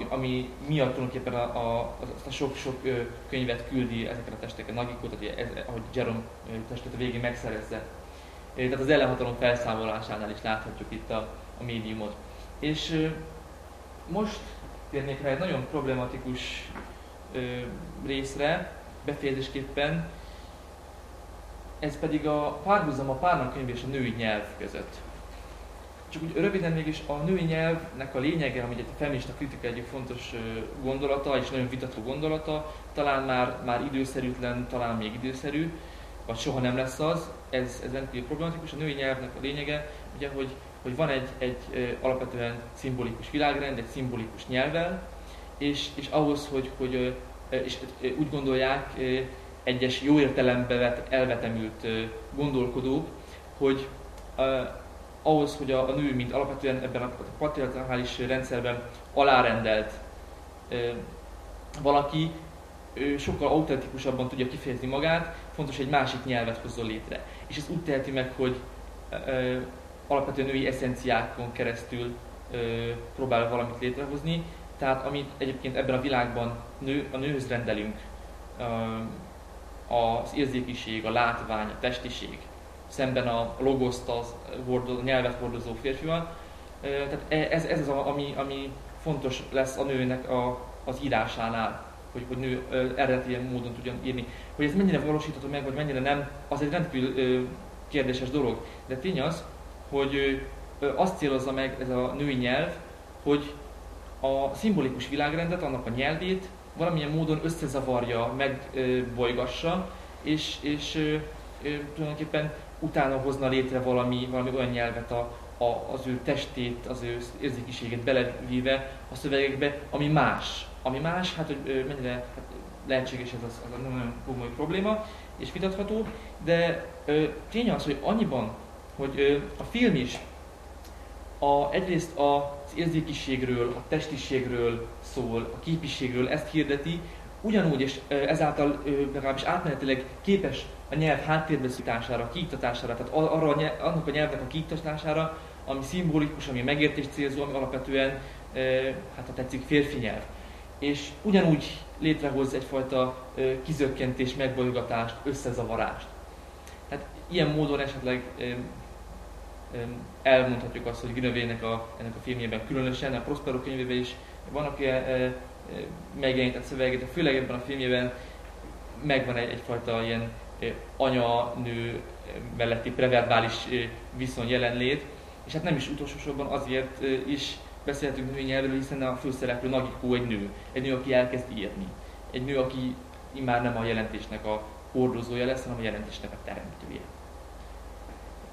ami miatt tulajdonképpen a, a, a sok-sok könyvet küldi ezekre a testeket Nagikot, hogy ez, ahogy Jerome testet a végén megszerezze. Tehát az ellenhatalom felszámolásánál is láthatjuk itt a, a médiumot. És most térnék rá egy nagyon problematikus részre, befejezésképpen, ez pedig a párhuzam a párnak könyv és a női nyelv között. Csak úgy röviden mégis a női nyelvnek a lényege, ami egy feminista kritika egyik fontos gondolata, és nagyon vitató gondolata, talán már, már időszerűtlen, talán még időszerű, vagy soha nem lesz az, ez, ez rendkívül problematikus. A női nyelvnek a lényege, ugye, hogy hogy van egy, egy alapvetően szimbolikus világrend, egy szimbolikus nyelvvel, és, és ahhoz, hogy, hogy és úgy gondolják egyes jó értelembe vett, elvetemült ö, gondolkodók, hogy ahhoz, hogy a, a nő, mint alapvetően ebben a patriarchális rendszerben alárendelt ö, valaki, ő sokkal autentikusabban tudja kifejezni magát, fontos, egy másik nyelvet hozzon létre. És ez úgy teheti meg, hogy ö, alapvetően női eszenciákon keresztül ö, próbál valamit létrehozni, tehát amit egyébként ebben a világban nő, a nőhöz rendelünk, ö, az érzékiség, a látvány, a testiség, szemben a logoszt, a nyelvet hordozó férfival. Tehát e- ez, ez az, ami, ami fontos lesz a nőnek a, az írásánál, hogy, hogy nő eredeti módon tudjon írni. Hogy ez mennyire valósítható meg, vagy mennyire nem, az egy rendkívül kérdéses dolog. De tény az, hogy azt célozza meg ez a női nyelv, hogy a szimbolikus világrendet, annak a nyelvét valamilyen módon összezavarja, megbolygassa, és, és ö, ö, tulajdonképpen utána hozna létre valami, valami olyan nyelvet a, a, az ő testét, az ő érzékiségét belevíve a szövegekbe, ami más. Ami más, hát hogy ö, mennyire hát lehetséges ez az, az a nagyon komoly probléma, és vitatható, de ö, tény az, hogy annyiban, hogy ö, a film is a, egyrészt az érzékiségről, a testiségről szól, a képiségről, ezt hirdeti, ugyanúgy, és ezáltal legalábbis átmenetileg képes a nyelv háttérbe szítására, kiiktatására, tehát arra a nyelv, annak a nyelvnek a kiiktatására, ami szimbolikus, ami megértés célzó, ami alapvetően, hát ha tetszik, férfi nyelv. És ugyanúgy létrehoz egyfajta kizökkentés, megbolygatást, összezavarást. Hát ilyen módon esetleg elmondhatjuk azt, hogy Guinevének a, ennek a filmjében különösen, a Prospero könyvében is vannak ilyen ö, ö, megjelenített szövegek, de főleg ebben a filmjében megvan egy, egyfajta ilyen ö, anya-nő melletti preverbális viszony jelenlét, és hát nem is utolsó sorban azért is beszélhetünk női nyelvről, hiszen a főszereplő Nagikó egy nő. Egy nő, aki elkezd írni. Egy nő, aki immár nem a jelentésnek a hordozója lesz, hanem a jelentésnek a teremtője.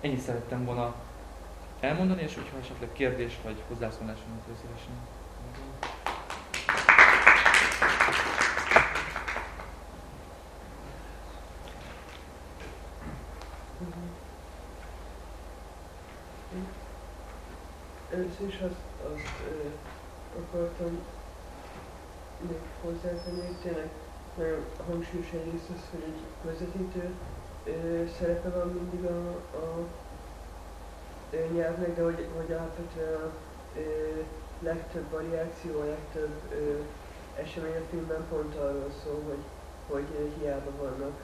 Ennyit szerettem volna elmondani, és hogyha esetleg kérdés vagy hozzászólás van, szívesen. Először is azt, azt ö, akartam még hozzátenni, hogy tényleg nagyon hangsúlyos egyrészt az, hogy egy közvetítő ö, szerepe van mindig a, a ö, nyelvnek, de hogy, hogy alapvetően a ö, legtöbb variáció, a legtöbb ö, esemény a filmben pont arról szól, hogy, hogy hiába vannak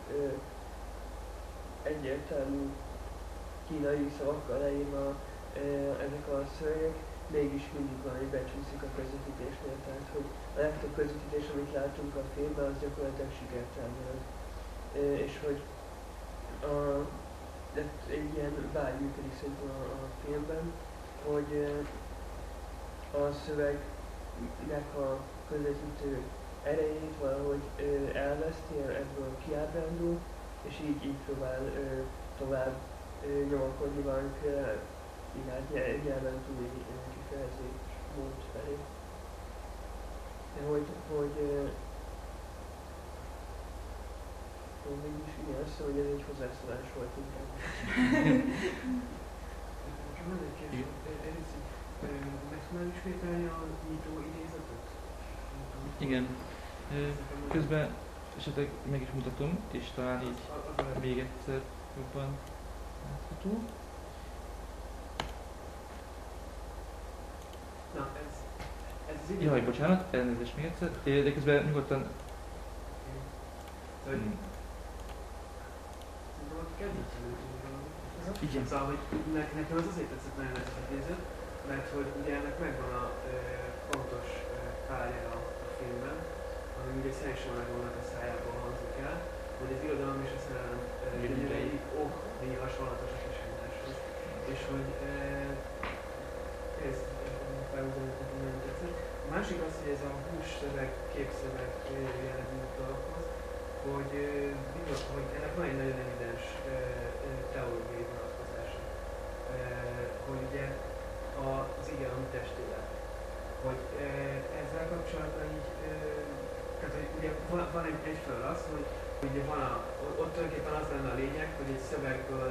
egyértelmű kínai szavakkal leírva ezek a szövegek, mégis mindig valami becsúszik a közvetítésnél, tehát hogy a legtöbb közvetítés, amit látunk a filmben, az gyakorlatilag sikertelen. Ö, és hogy a, egy ilyen vágy működik szerintem a, a filmben, hogy a szövegnek a közvetítő erejét valahogy elveszti, ebből kiábrándul, és így, így próbál tovább nyomakodni valamiféle imád nyelv- nyelven túli ö, kifejezés mód felé. De hogy, hogy hogy mégis igen, azt hiszem, hogy ez egy hozzászólás volt inkább. Van egy kérdés, Erici, meg tudnál ismételni a nyitó idézetet? Igen. Közben esetleg meg is mutatom, és talán így még egyszer jobban látható. Na, ez, ez az idő. Jaj, bocsánat, elnézést még egyszer, de közben nyugodtan... Szóval, Mm, előttünk valami. Igen. Szóval, hogy ne- nekem az azért tetszett nagyon ez az idézet, mert hogy ugye ennek megvan a ö, pontos ö, párja a, a filmben, ami ugye Szent megvannak a szájából hangzik el, hogy az irodalom és a szerelem gyönyörei ókni hasonlatosak és egymáshoz. És hogy ö, ez nekem nagyon tetszett. A másik az, hogy ez a hús szöveg, képszöveg ö, jellegű dologhoz, hogy, bizony, hogy ennek van egy nagyon evidens teológiai vonatkozása. Hogy ugye a- az ige, ami testélet. Hogy ezzel kapcsolatban így, tehát hogy ugye van, van egy, egyfelől az, hogy ugye van a, ott tulajdonképpen az lenne a lényeg, hogy egy szövegből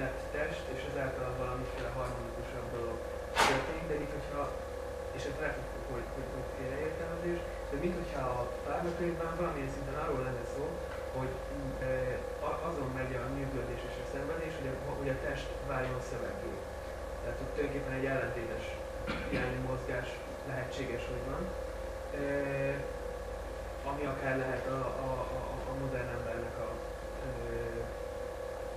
lett test, és ezáltal valamiféle dolog történik, de itt, hogyha, és ez lehet, hogy, hogy, hogy, hogy félreértelmezés, de mint hogyha a párnakönyvben valamilyen szinten arról lenne szó, hogy e, azon megy a működés és a szenvedés, hogy a, hogy a test váljon szöveggé. Tehát ott tulajdonképpen egy ellentétes irányú mozgás lehetséges, hogy van. E, ami akár lehet a, a, a, a modern embernek a e,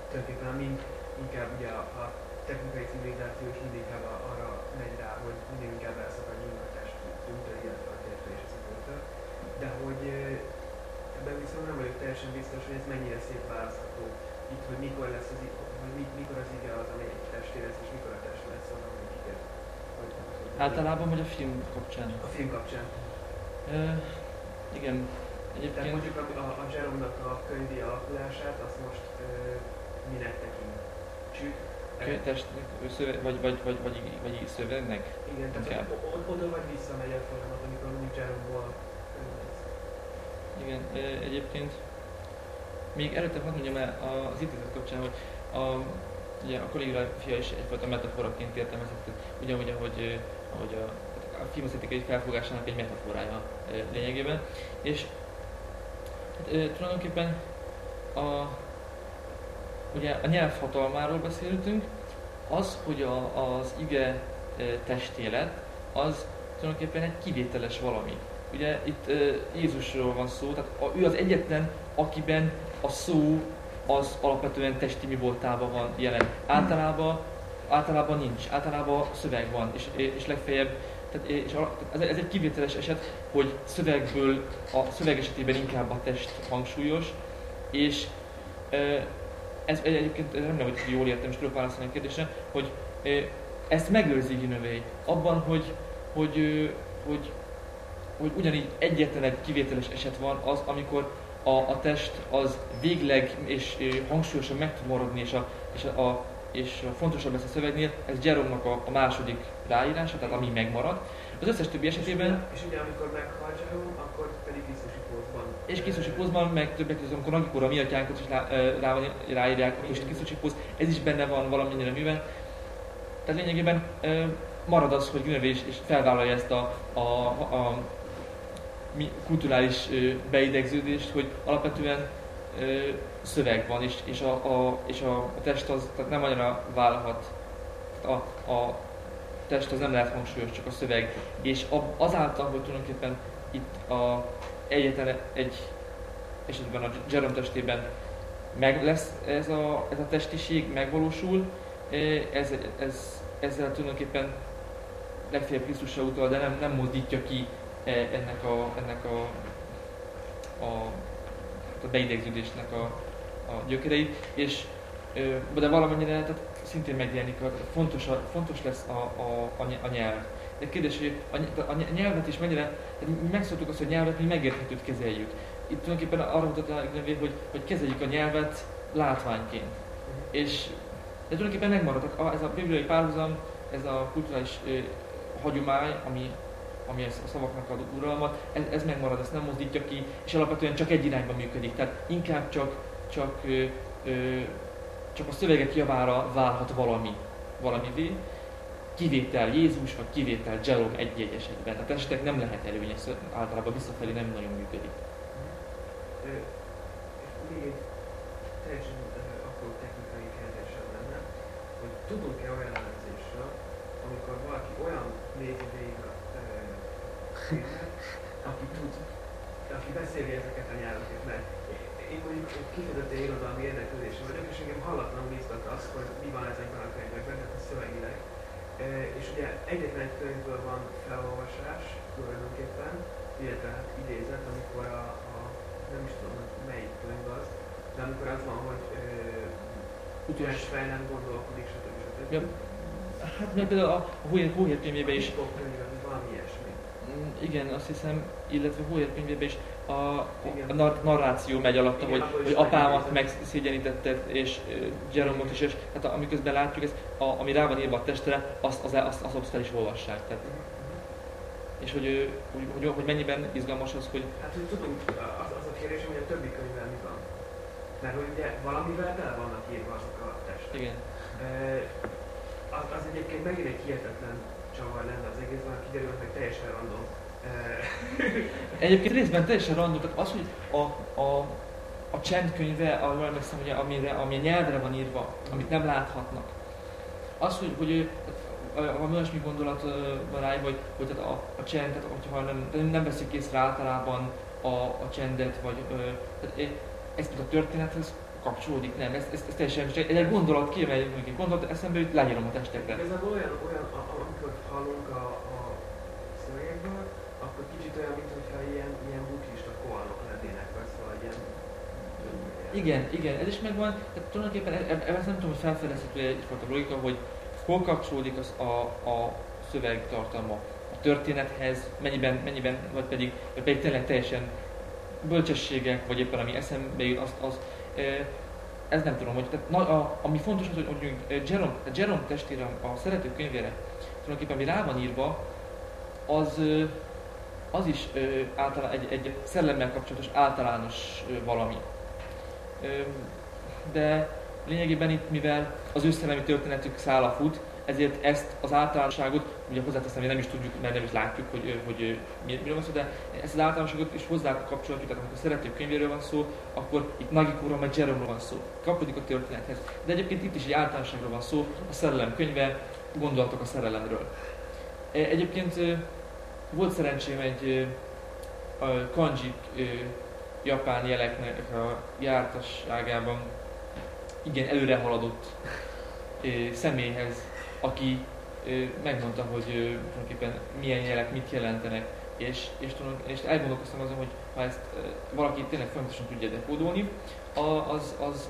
tulajdonképpen mind inkább ugye a, a technikai civilizáció is mindig inkább arra megy rá, hogy minél inkább elszakadjunk a testünktől, illetve a tértől és a szívőtől. De hogy e, ebben viszont nem vagyok teljesen biztos, hogy ez mennyire szép választható. Itt, hogy mikor lesz az, hogy mi, mikor az ige az, ami egy lesz, és mikor a test lesz az, ami ige. Általában vagy a film kapcsán? A film kapcsán. Ö, igen, Tehát egyébként mondjuk a, a, a Jerome-nak a könyvi alakulását, azt most ö, minek tekintsük. kö- test, szöveg, vagy, vagy, vagy, vagy, vagy szövegnek? Igen, tehát Inkább. oda vagy visszamegy a folyamat, amikor Jerome-ból könyvez. Igen, ö, egyébként még előtte hadd mondjam el az intézet kapcsán, hogy a, ugye a kollégák fia is egyfajta metaforaként értelmezett, ugyanúgy, ahogy, ö, ahogy a, a filmesztetikai felfogásának egy metaforája ö, lényegében. És hát, tulajdonképpen a, ugye a nyelv hatalmáról beszéltünk, az, hogy a, az ige ö, testélet, az tulajdonképpen egy kivételes valami. Ugye itt ö, Jézusról van szó, tehát ő az egyetlen, akiben a szó az alapvetően testi mi voltában van jelen. Általában, általában nincs, általában szöveg van, és, és legfeljebb, tehát, és ez, egy kivételes eset, hogy szövegből, a szöveg esetében inkább a test hangsúlyos, és ö, ez egyébként remélem, hogy jól értem, és tudok válaszolni a kérdésre, hogy ezt megőrzi Ginövé abban, hogy, hogy, hogy, hogy ugyanígy egyetlen egy kivételes eset van az, amikor a, a test az végleg és hangsúlyosan meg tud maradni, és a, és a, és fontosabb lesz a szövegnél, ez Jerome-nak a, a második ráírása, tehát ami megmarad. Az összes többi esetében, És ugye amikor meghal Jerome, akkor pedig Krisztusi pózban. És Krisztusi pózban, meg többek között, amikor Nagykor a mi atyánkat is rá, rá, ráírják, akkor is Krisztusi póz, ez is benne van valamennyire műben. Tehát lényegében marad az, hogy Günövé is, és felvállalja ezt a, a, a, kulturális beidegződést, hogy alapvetően szöveg van, és, és, a, a, és a, a test az tehát nem annyira. Tehát a, a test az nem lehet hangsúlyos, csak a szöveg. És azáltal, hogy tulajdonképpen itt a, egyetlen egy esetben a Jerome testében meg lesz ez a, ez a testiség, megvalósul, eh, ez, ez, ezzel tulajdonképpen legfeljebb Krisztusra utal, de nem, nem mozdítja ki eh, ennek a, ennek a, a, a beidegződésnek a, a gyökereit, és ö, de valamennyire tehát szintén megjelenik, fontos, fontos lesz a, a, a nyelv. De kérdés, hogy a, a ny- nyelvet is mennyire, mi megszoktuk azt, hogy nyelvet mi megérthetőt kezeljük. Itt tulajdonképpen arra mutatnak nevé, hogy, hogy kezeljük a nyelvet látványként. És de tulajdonképpen megmaradt a- ez a bibliai párhuzam, ez a kulturális ö, hagyomány, ami, ami a szavaknak ad uralmat, ez, ez megmarad, ezt nem mozdítja ki, és alapvetően csak egy irányba működik. Tehát inkább csak, csak, ö, ö, csak a szövegek javára válhat valami, valamivé. Kivétel Jézus, vagy kivétel Jerome egy-egy esetben. A testek nem lehet előnyes, általában visszafelé nem nagyon működik. Ö, És még teljesen apró technikai kérdésem lenne, hogy tudunk-e olyan elemzésről, amikor valaki olyan nézi végig a filmet, aki tud, aki beszéli ezeket a nyelveket, mert én mondjuk kifejezetten irodalmi érdeklődésem vagyok, és engem hallatlanul izgat az, hogy mi van ezekben a könyvekben, tehát a szövegileg. E, és ugye egyetlen egy könyvből van felolvasás tulajdonképpen, illetve hát idézet, amikor a, a nem is tudom, hogy melyik könyv az, de amikor az van, hogy ö, Utolsó. fel nem gondolkodik, stb. stb. Ja. Hát meg például a Hóhér, könyvében is, valami ilyesmi. mm, igen, azt hiszem, illetve Hóhér könyvében is a, a, narráció megy alatta, Igen, hogy, hogy apámat megszégyenítetted, és Jeromot is, és hát amiközben látjuk, ezt, a, ami rá van írva a testre, azt, az, azt, azt, azt fel is olvassák. Tehát, és hogy, ő- hogy, hogy, hogy mennyiben izgalmas az, hogy Hát, hogy tudunk, az, az a kérdés, hogy a többi könyvvel mi van. Mert hogy ugye valamivel tele vannak írva azok a testek. igen, az, az egyébként megint egy hihetetlen csavar lenne az egész, mert kiderül, hogy teljesen random. (laughs) Egyébként részben teljesen random, tehát az, hogy a, a, a csendkönyve, ahol emlékszem, ugye, amire, ami a nyelvre van írva, amit nem láthatnak. Az, hogy, hogy valami olyasmi gondolat van rá, hogy, hogy tehát a, a csend, tehát, hogyha nem, nem veszik észre általában a, a csendet, vagy ö, ez a történethez kapcsolódik, nem, ez, ez, ez teljesen, egy, egy gondolat kiemeljük még egy gondolat, eszembe jut, leírom a testekre. Igazából olyan, olyan a, a- amikor hallunk a, a szövegekből, akkor kicsit olyan, mintha ilyen, ilyen buddhista koalok lennének, vagy szóval ilyen... Igen, igen, ez is megvan. Tehát tulajdonképpen e- e- ez nem tudom, hogy felfedezhető egyfajta logika, hogy hol kapcsolódik az a, a szöveg tartalma a történethez, mennyiben, mennyiben vagy, pedig, vagy pedig tényleg teljesen bölcsességek, vagy éppen ami eszembe jut, az, az ez nem tudom, hogy tehát, na, a, ami fontos az, hogy, mondjuk Jerome, Jerome testére, a szerető könyvére, tulajdonképpen ami rá van írva, az, az is ö, általán egy, egy szellemmel kapcsolatos általános ö, valami. Ö, De lényegében itt, mivel az ő szellemi történetük szála fut, ezért ezt az általánosságot, ugye hozzáteszem, hogy nem is tudjuk, mert nem is látjuk, hogy, hogy miről van szó, de ezt az általánosságot is hozzá kapcsolatjuk, tehát amikor szerető könyvéről van szó, akkor itt Nagikóról, meg Jerome van szó. Kapcsolódik a történethez. De egyébként itt is egy általánosságról van szó, a szerelem könyve, gondolatok a szerelemről. E, Egyébként volt szerencsém egy a kanji japán jeleknek a jártasságában igen előre haladott személyhez, aki megmondta, hogy tulajdonképpen milyen jelek mit jelentenek, és, és, tulajdon- és elgondolkoztam azon, hogy ha ezt valaki tényleg folyamatosan tudja dekódolni, az, az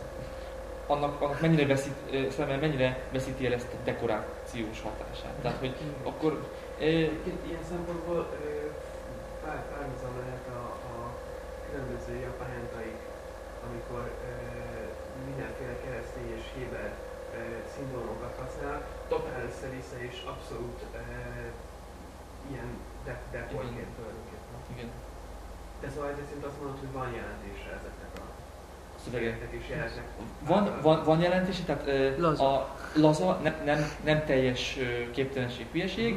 annak, annak mennyire, veszít, ö, szemmel mennyire veszíti el ezt a dekorációs hatását. Tehát, hogy akkor ö, Egyébként ilyen szempontból pár, párhuzam lehet a, a különböző japán hentai, amikor ö, mindenféle keresztény és héber szimbólumokat használ, totál össze-vissza és abszolút ö, ilyen de- dekorként tulajdonképpen. igen, De szóval ezért szerint azt mondod, hogy van jelentése ezeknek a szövegek. szövegeknek és jeleknek. Van, van, van jelentése, tehát ö, Laza. a laza, ne, nem, nem teljes képtelenség, hülyeség,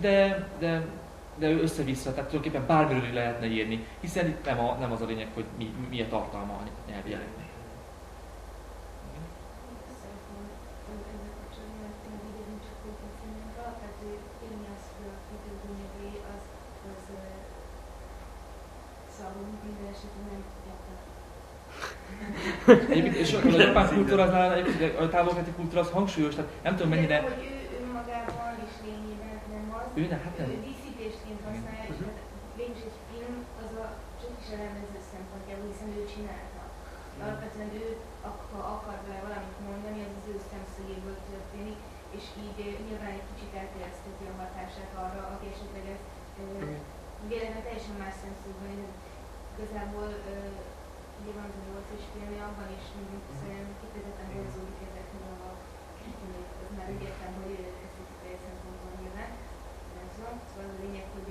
de, de, de ő össze-vissza, tehát tulajdonképpen bármiről lehetne írni, hiszen itt nem, a, nem az a lényeg, hogy mi, mi a tartalma a nyelvi jelennek. (laughs) Egyébként, és a, japán kultúra, az nála, a távol-keleti kultúra az hangsúlyos, tehát nem tudom mennyire, De, hogy ő önmagában és lényében nem az, ő hát nem. ő díszítésként használja, és hát végülis egy film az a csak is a rendező szempontjából, hiszen ő csinálta. Alapvetően ő, ha akar vele valamit mondani, az az ő szemszögéből történik, és így ö, nyilván egy kicsit elterjeszteti a hatását arra, aki esetleg ezt véletlenül teljesen más szemszögből néz. Igazából ö, ugye van az a nyolc és filmje, abban is mondjuk szerintem kifejezetten vonzódik ezeknél a ez már úgy értem, hogy ö, esztétikai szempontból nyilván. Szóval az a lényeg, hogy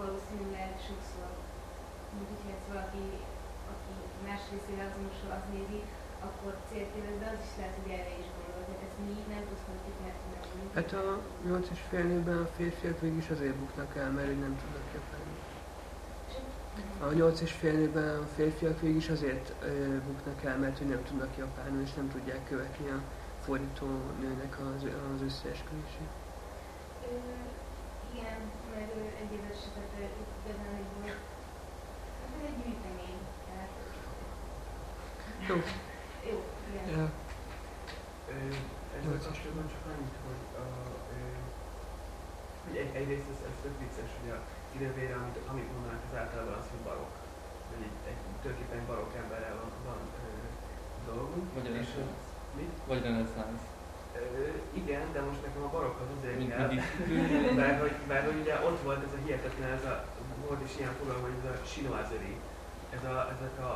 valószínűleg sokszor, mint hogyha ezt valaki, aki más részére azonosul, az nézi, akkor céltéved, de az is lehet, hogy erre is gondol. Tehát ezt mi nem nem tudjuk. Hát a 8 és fél évben a férfiak végig is azért buknak el, mert hogy nem tudnak japánul. A 8 és fél évben a férfiak végig is azért ö, buknak el, mert hogy nem tudnak japánul, és nem tudják követni a fordító nőnek az, az összeesküvését. Igen, meg egy éves itt igazán egy volt. Hát ez egy gyűjtemény, Jó. (laughs) jó, igen. Ja. Ezzel kapcsolatban csak annyit, hogy, a, hogy egy, egyrészt ez, ez tök vicces, hogy a idevére, amit, amit mondanak, az általában az, hogy barokk. Hogy egy, egy tulajdonképpen barokk emberrel van, van ö, dolgunk. Vagy reneszánsz. Mi? Vagy reneszánsz. Igen, de most nekem a barokk az azért Mind- kell, mert hogy, mert hogy ugye ott volt ez a hihetetlen, ez a, volt is ilyen fogalom, hogy ez a chinoiserie. Ez a, ezek a,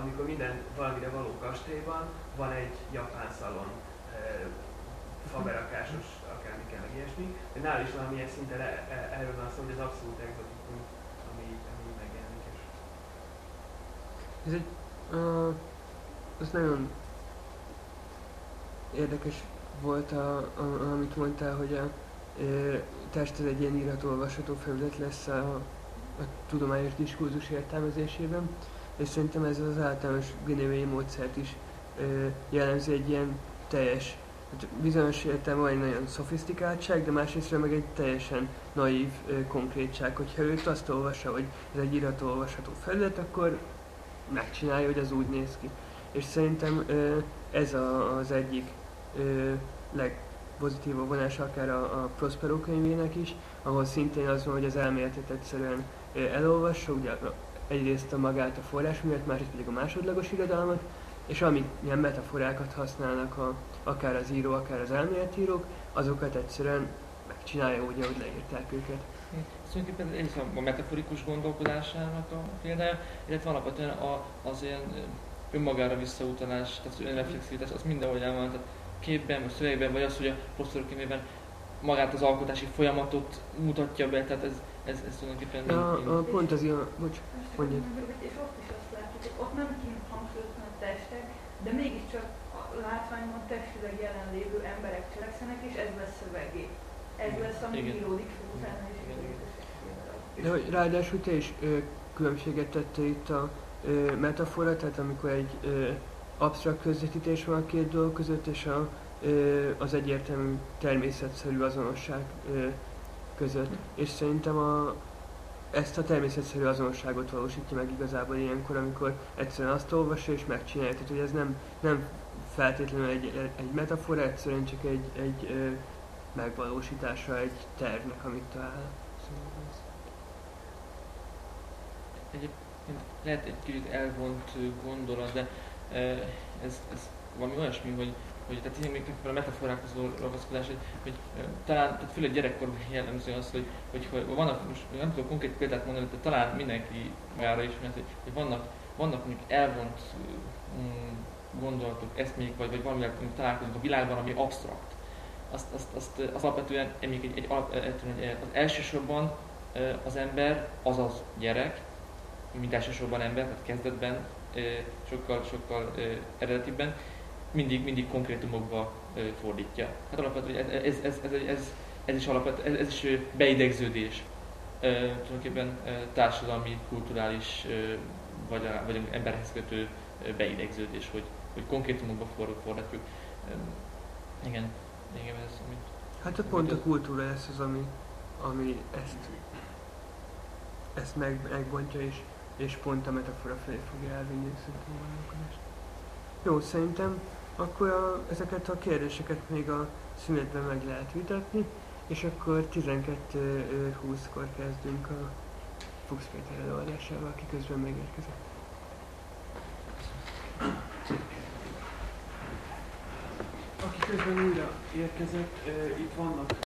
amikor minden valamire való kastélyban van egy japán szalon, e, faberakásos, akármi kell, meg ilyesmi. De nál is valamilyen szinten e, e, erről van szó, hogy az abszolút exotikum, ami, ami megjelenik. És Ez egy, uh, az nagyon érdekes volt, a, a, amit mondtál, hogy a ö, test egy ilyen írható, olvasható felület lesz a, a tudományos diskurzus értelmezésében, és szerintem ez az általános genévei módszert is ö, jellemzi egy ilyen teljes, hát bizonyos értelemben van egy nagyon szofisztikáltság, de másrészt meg egy teljesen naív ö, konkrétság, hogyha őt azt olvassa, hogy ez egy írható, olvasható felület, akkor megcsinálja, hogy az úgy néz ki. És szerintem ö, ez a, az egyik legpozitívabb vonása akár a, a Prospero könyvének is, ahol szintén az van, hogy az elméletet egyszerűen elolvassa, ugye egyrészt a magát a forrásművet, másrészt pedig a másodlagos irodalmat, és amik ilyen metaforákat használnak a, akár az író, akár az elméletírók, azokat egyszerűen megcsinálja úgy, ahogy leírták őket. Tulajdonképpen ez a metaforikus gondolkodásának a példája, illetve alapvetően a, az ilyen önmagára visszautalás, tehát önreflexivitás, az mindenhol el van, tehát képben, vagy szövegben, vagy az, hogy a professzor könyvében magát az alkotási folyamatot mutatja be, tehát ez, ez, ez tulajdonképpen mind- a, pont az ilyen, bocs, mondjad. És ott is azt látjuk, hogy ott nem kint hangsúlyoznak a testek, de mégiscsak a látványban testileg jelenlévő emberek cselekszenek, és ez lesz szövegé. Ez lesz, ami Igen. íródik fel utána. De hogy ráadásul te is ö, különbséget tette itt a ö, metafora, tehát amikor egy ö, absztrakt közvetítés van a két dolog között, és a, az egyértelmű természetszerű azonosság között. És szerintem a, ezt a természetszerű azonosságot valósítja meg igazából ilyenkor, amikor egyszerűen azt olvassa és megcsinálja. Tehát, hogy ez nem, nem feltétlenül egy, egy metafora, egyszerűen csak egy, egy megvalósítása egy tervnek, amit talál. Egyébként lehet egy kicsit elvont gondolat, de ez, ez valami olyasmi, hogy, hogy tehát ilyen még a metaforákhoz való ragaszkodás, hogy, hogy talán, tehát főleg gyerekkorban jellemző az, hogy, hogy, hogy vannak, most nem tudok konkrét példát mondani, de talán mindenki magára ismert, hogy, hogy vannak, vannak mondjuk elvont mm, gondolatok, eszmék, vagy, vagy valamivel találkozunk a világban, ami absztrakt. Azt, azt, azt, ö, az alapvetően még egy, egy, egy, az elsősorban az ember, azaz gyerek, mint elsősorban ember, tehát kezdetben ö, sokkal, sokkal ö, eredetibben, mindig, mindig konkrétumokba fordítja. Hát alapvetően ez, ez, ez, ez, ez, is alapvetően, ez, ez is beidegződés. Tulajdonképpen társadalmi, kulturális vagy, vagy emberhez kötő beidegződés, hogy, hogy konkrétumokba for- fordítjuk. Igen, igen, ez amit Hát a pont a kultúra lesz az, ami, ami ezt, ezt meg, megbontja, és, és pont a metafora felé fogja elvinni szerintem a gondolkodást. Jó, szerintem akkor a, ezeket a kérdéseket még a szünetben meg lehet vitatni, és akkor 12.20-kor kezdünk a Fuchs Péter előadásával, aki közben megérkezett. Aki közben újra érkezett, itt vannak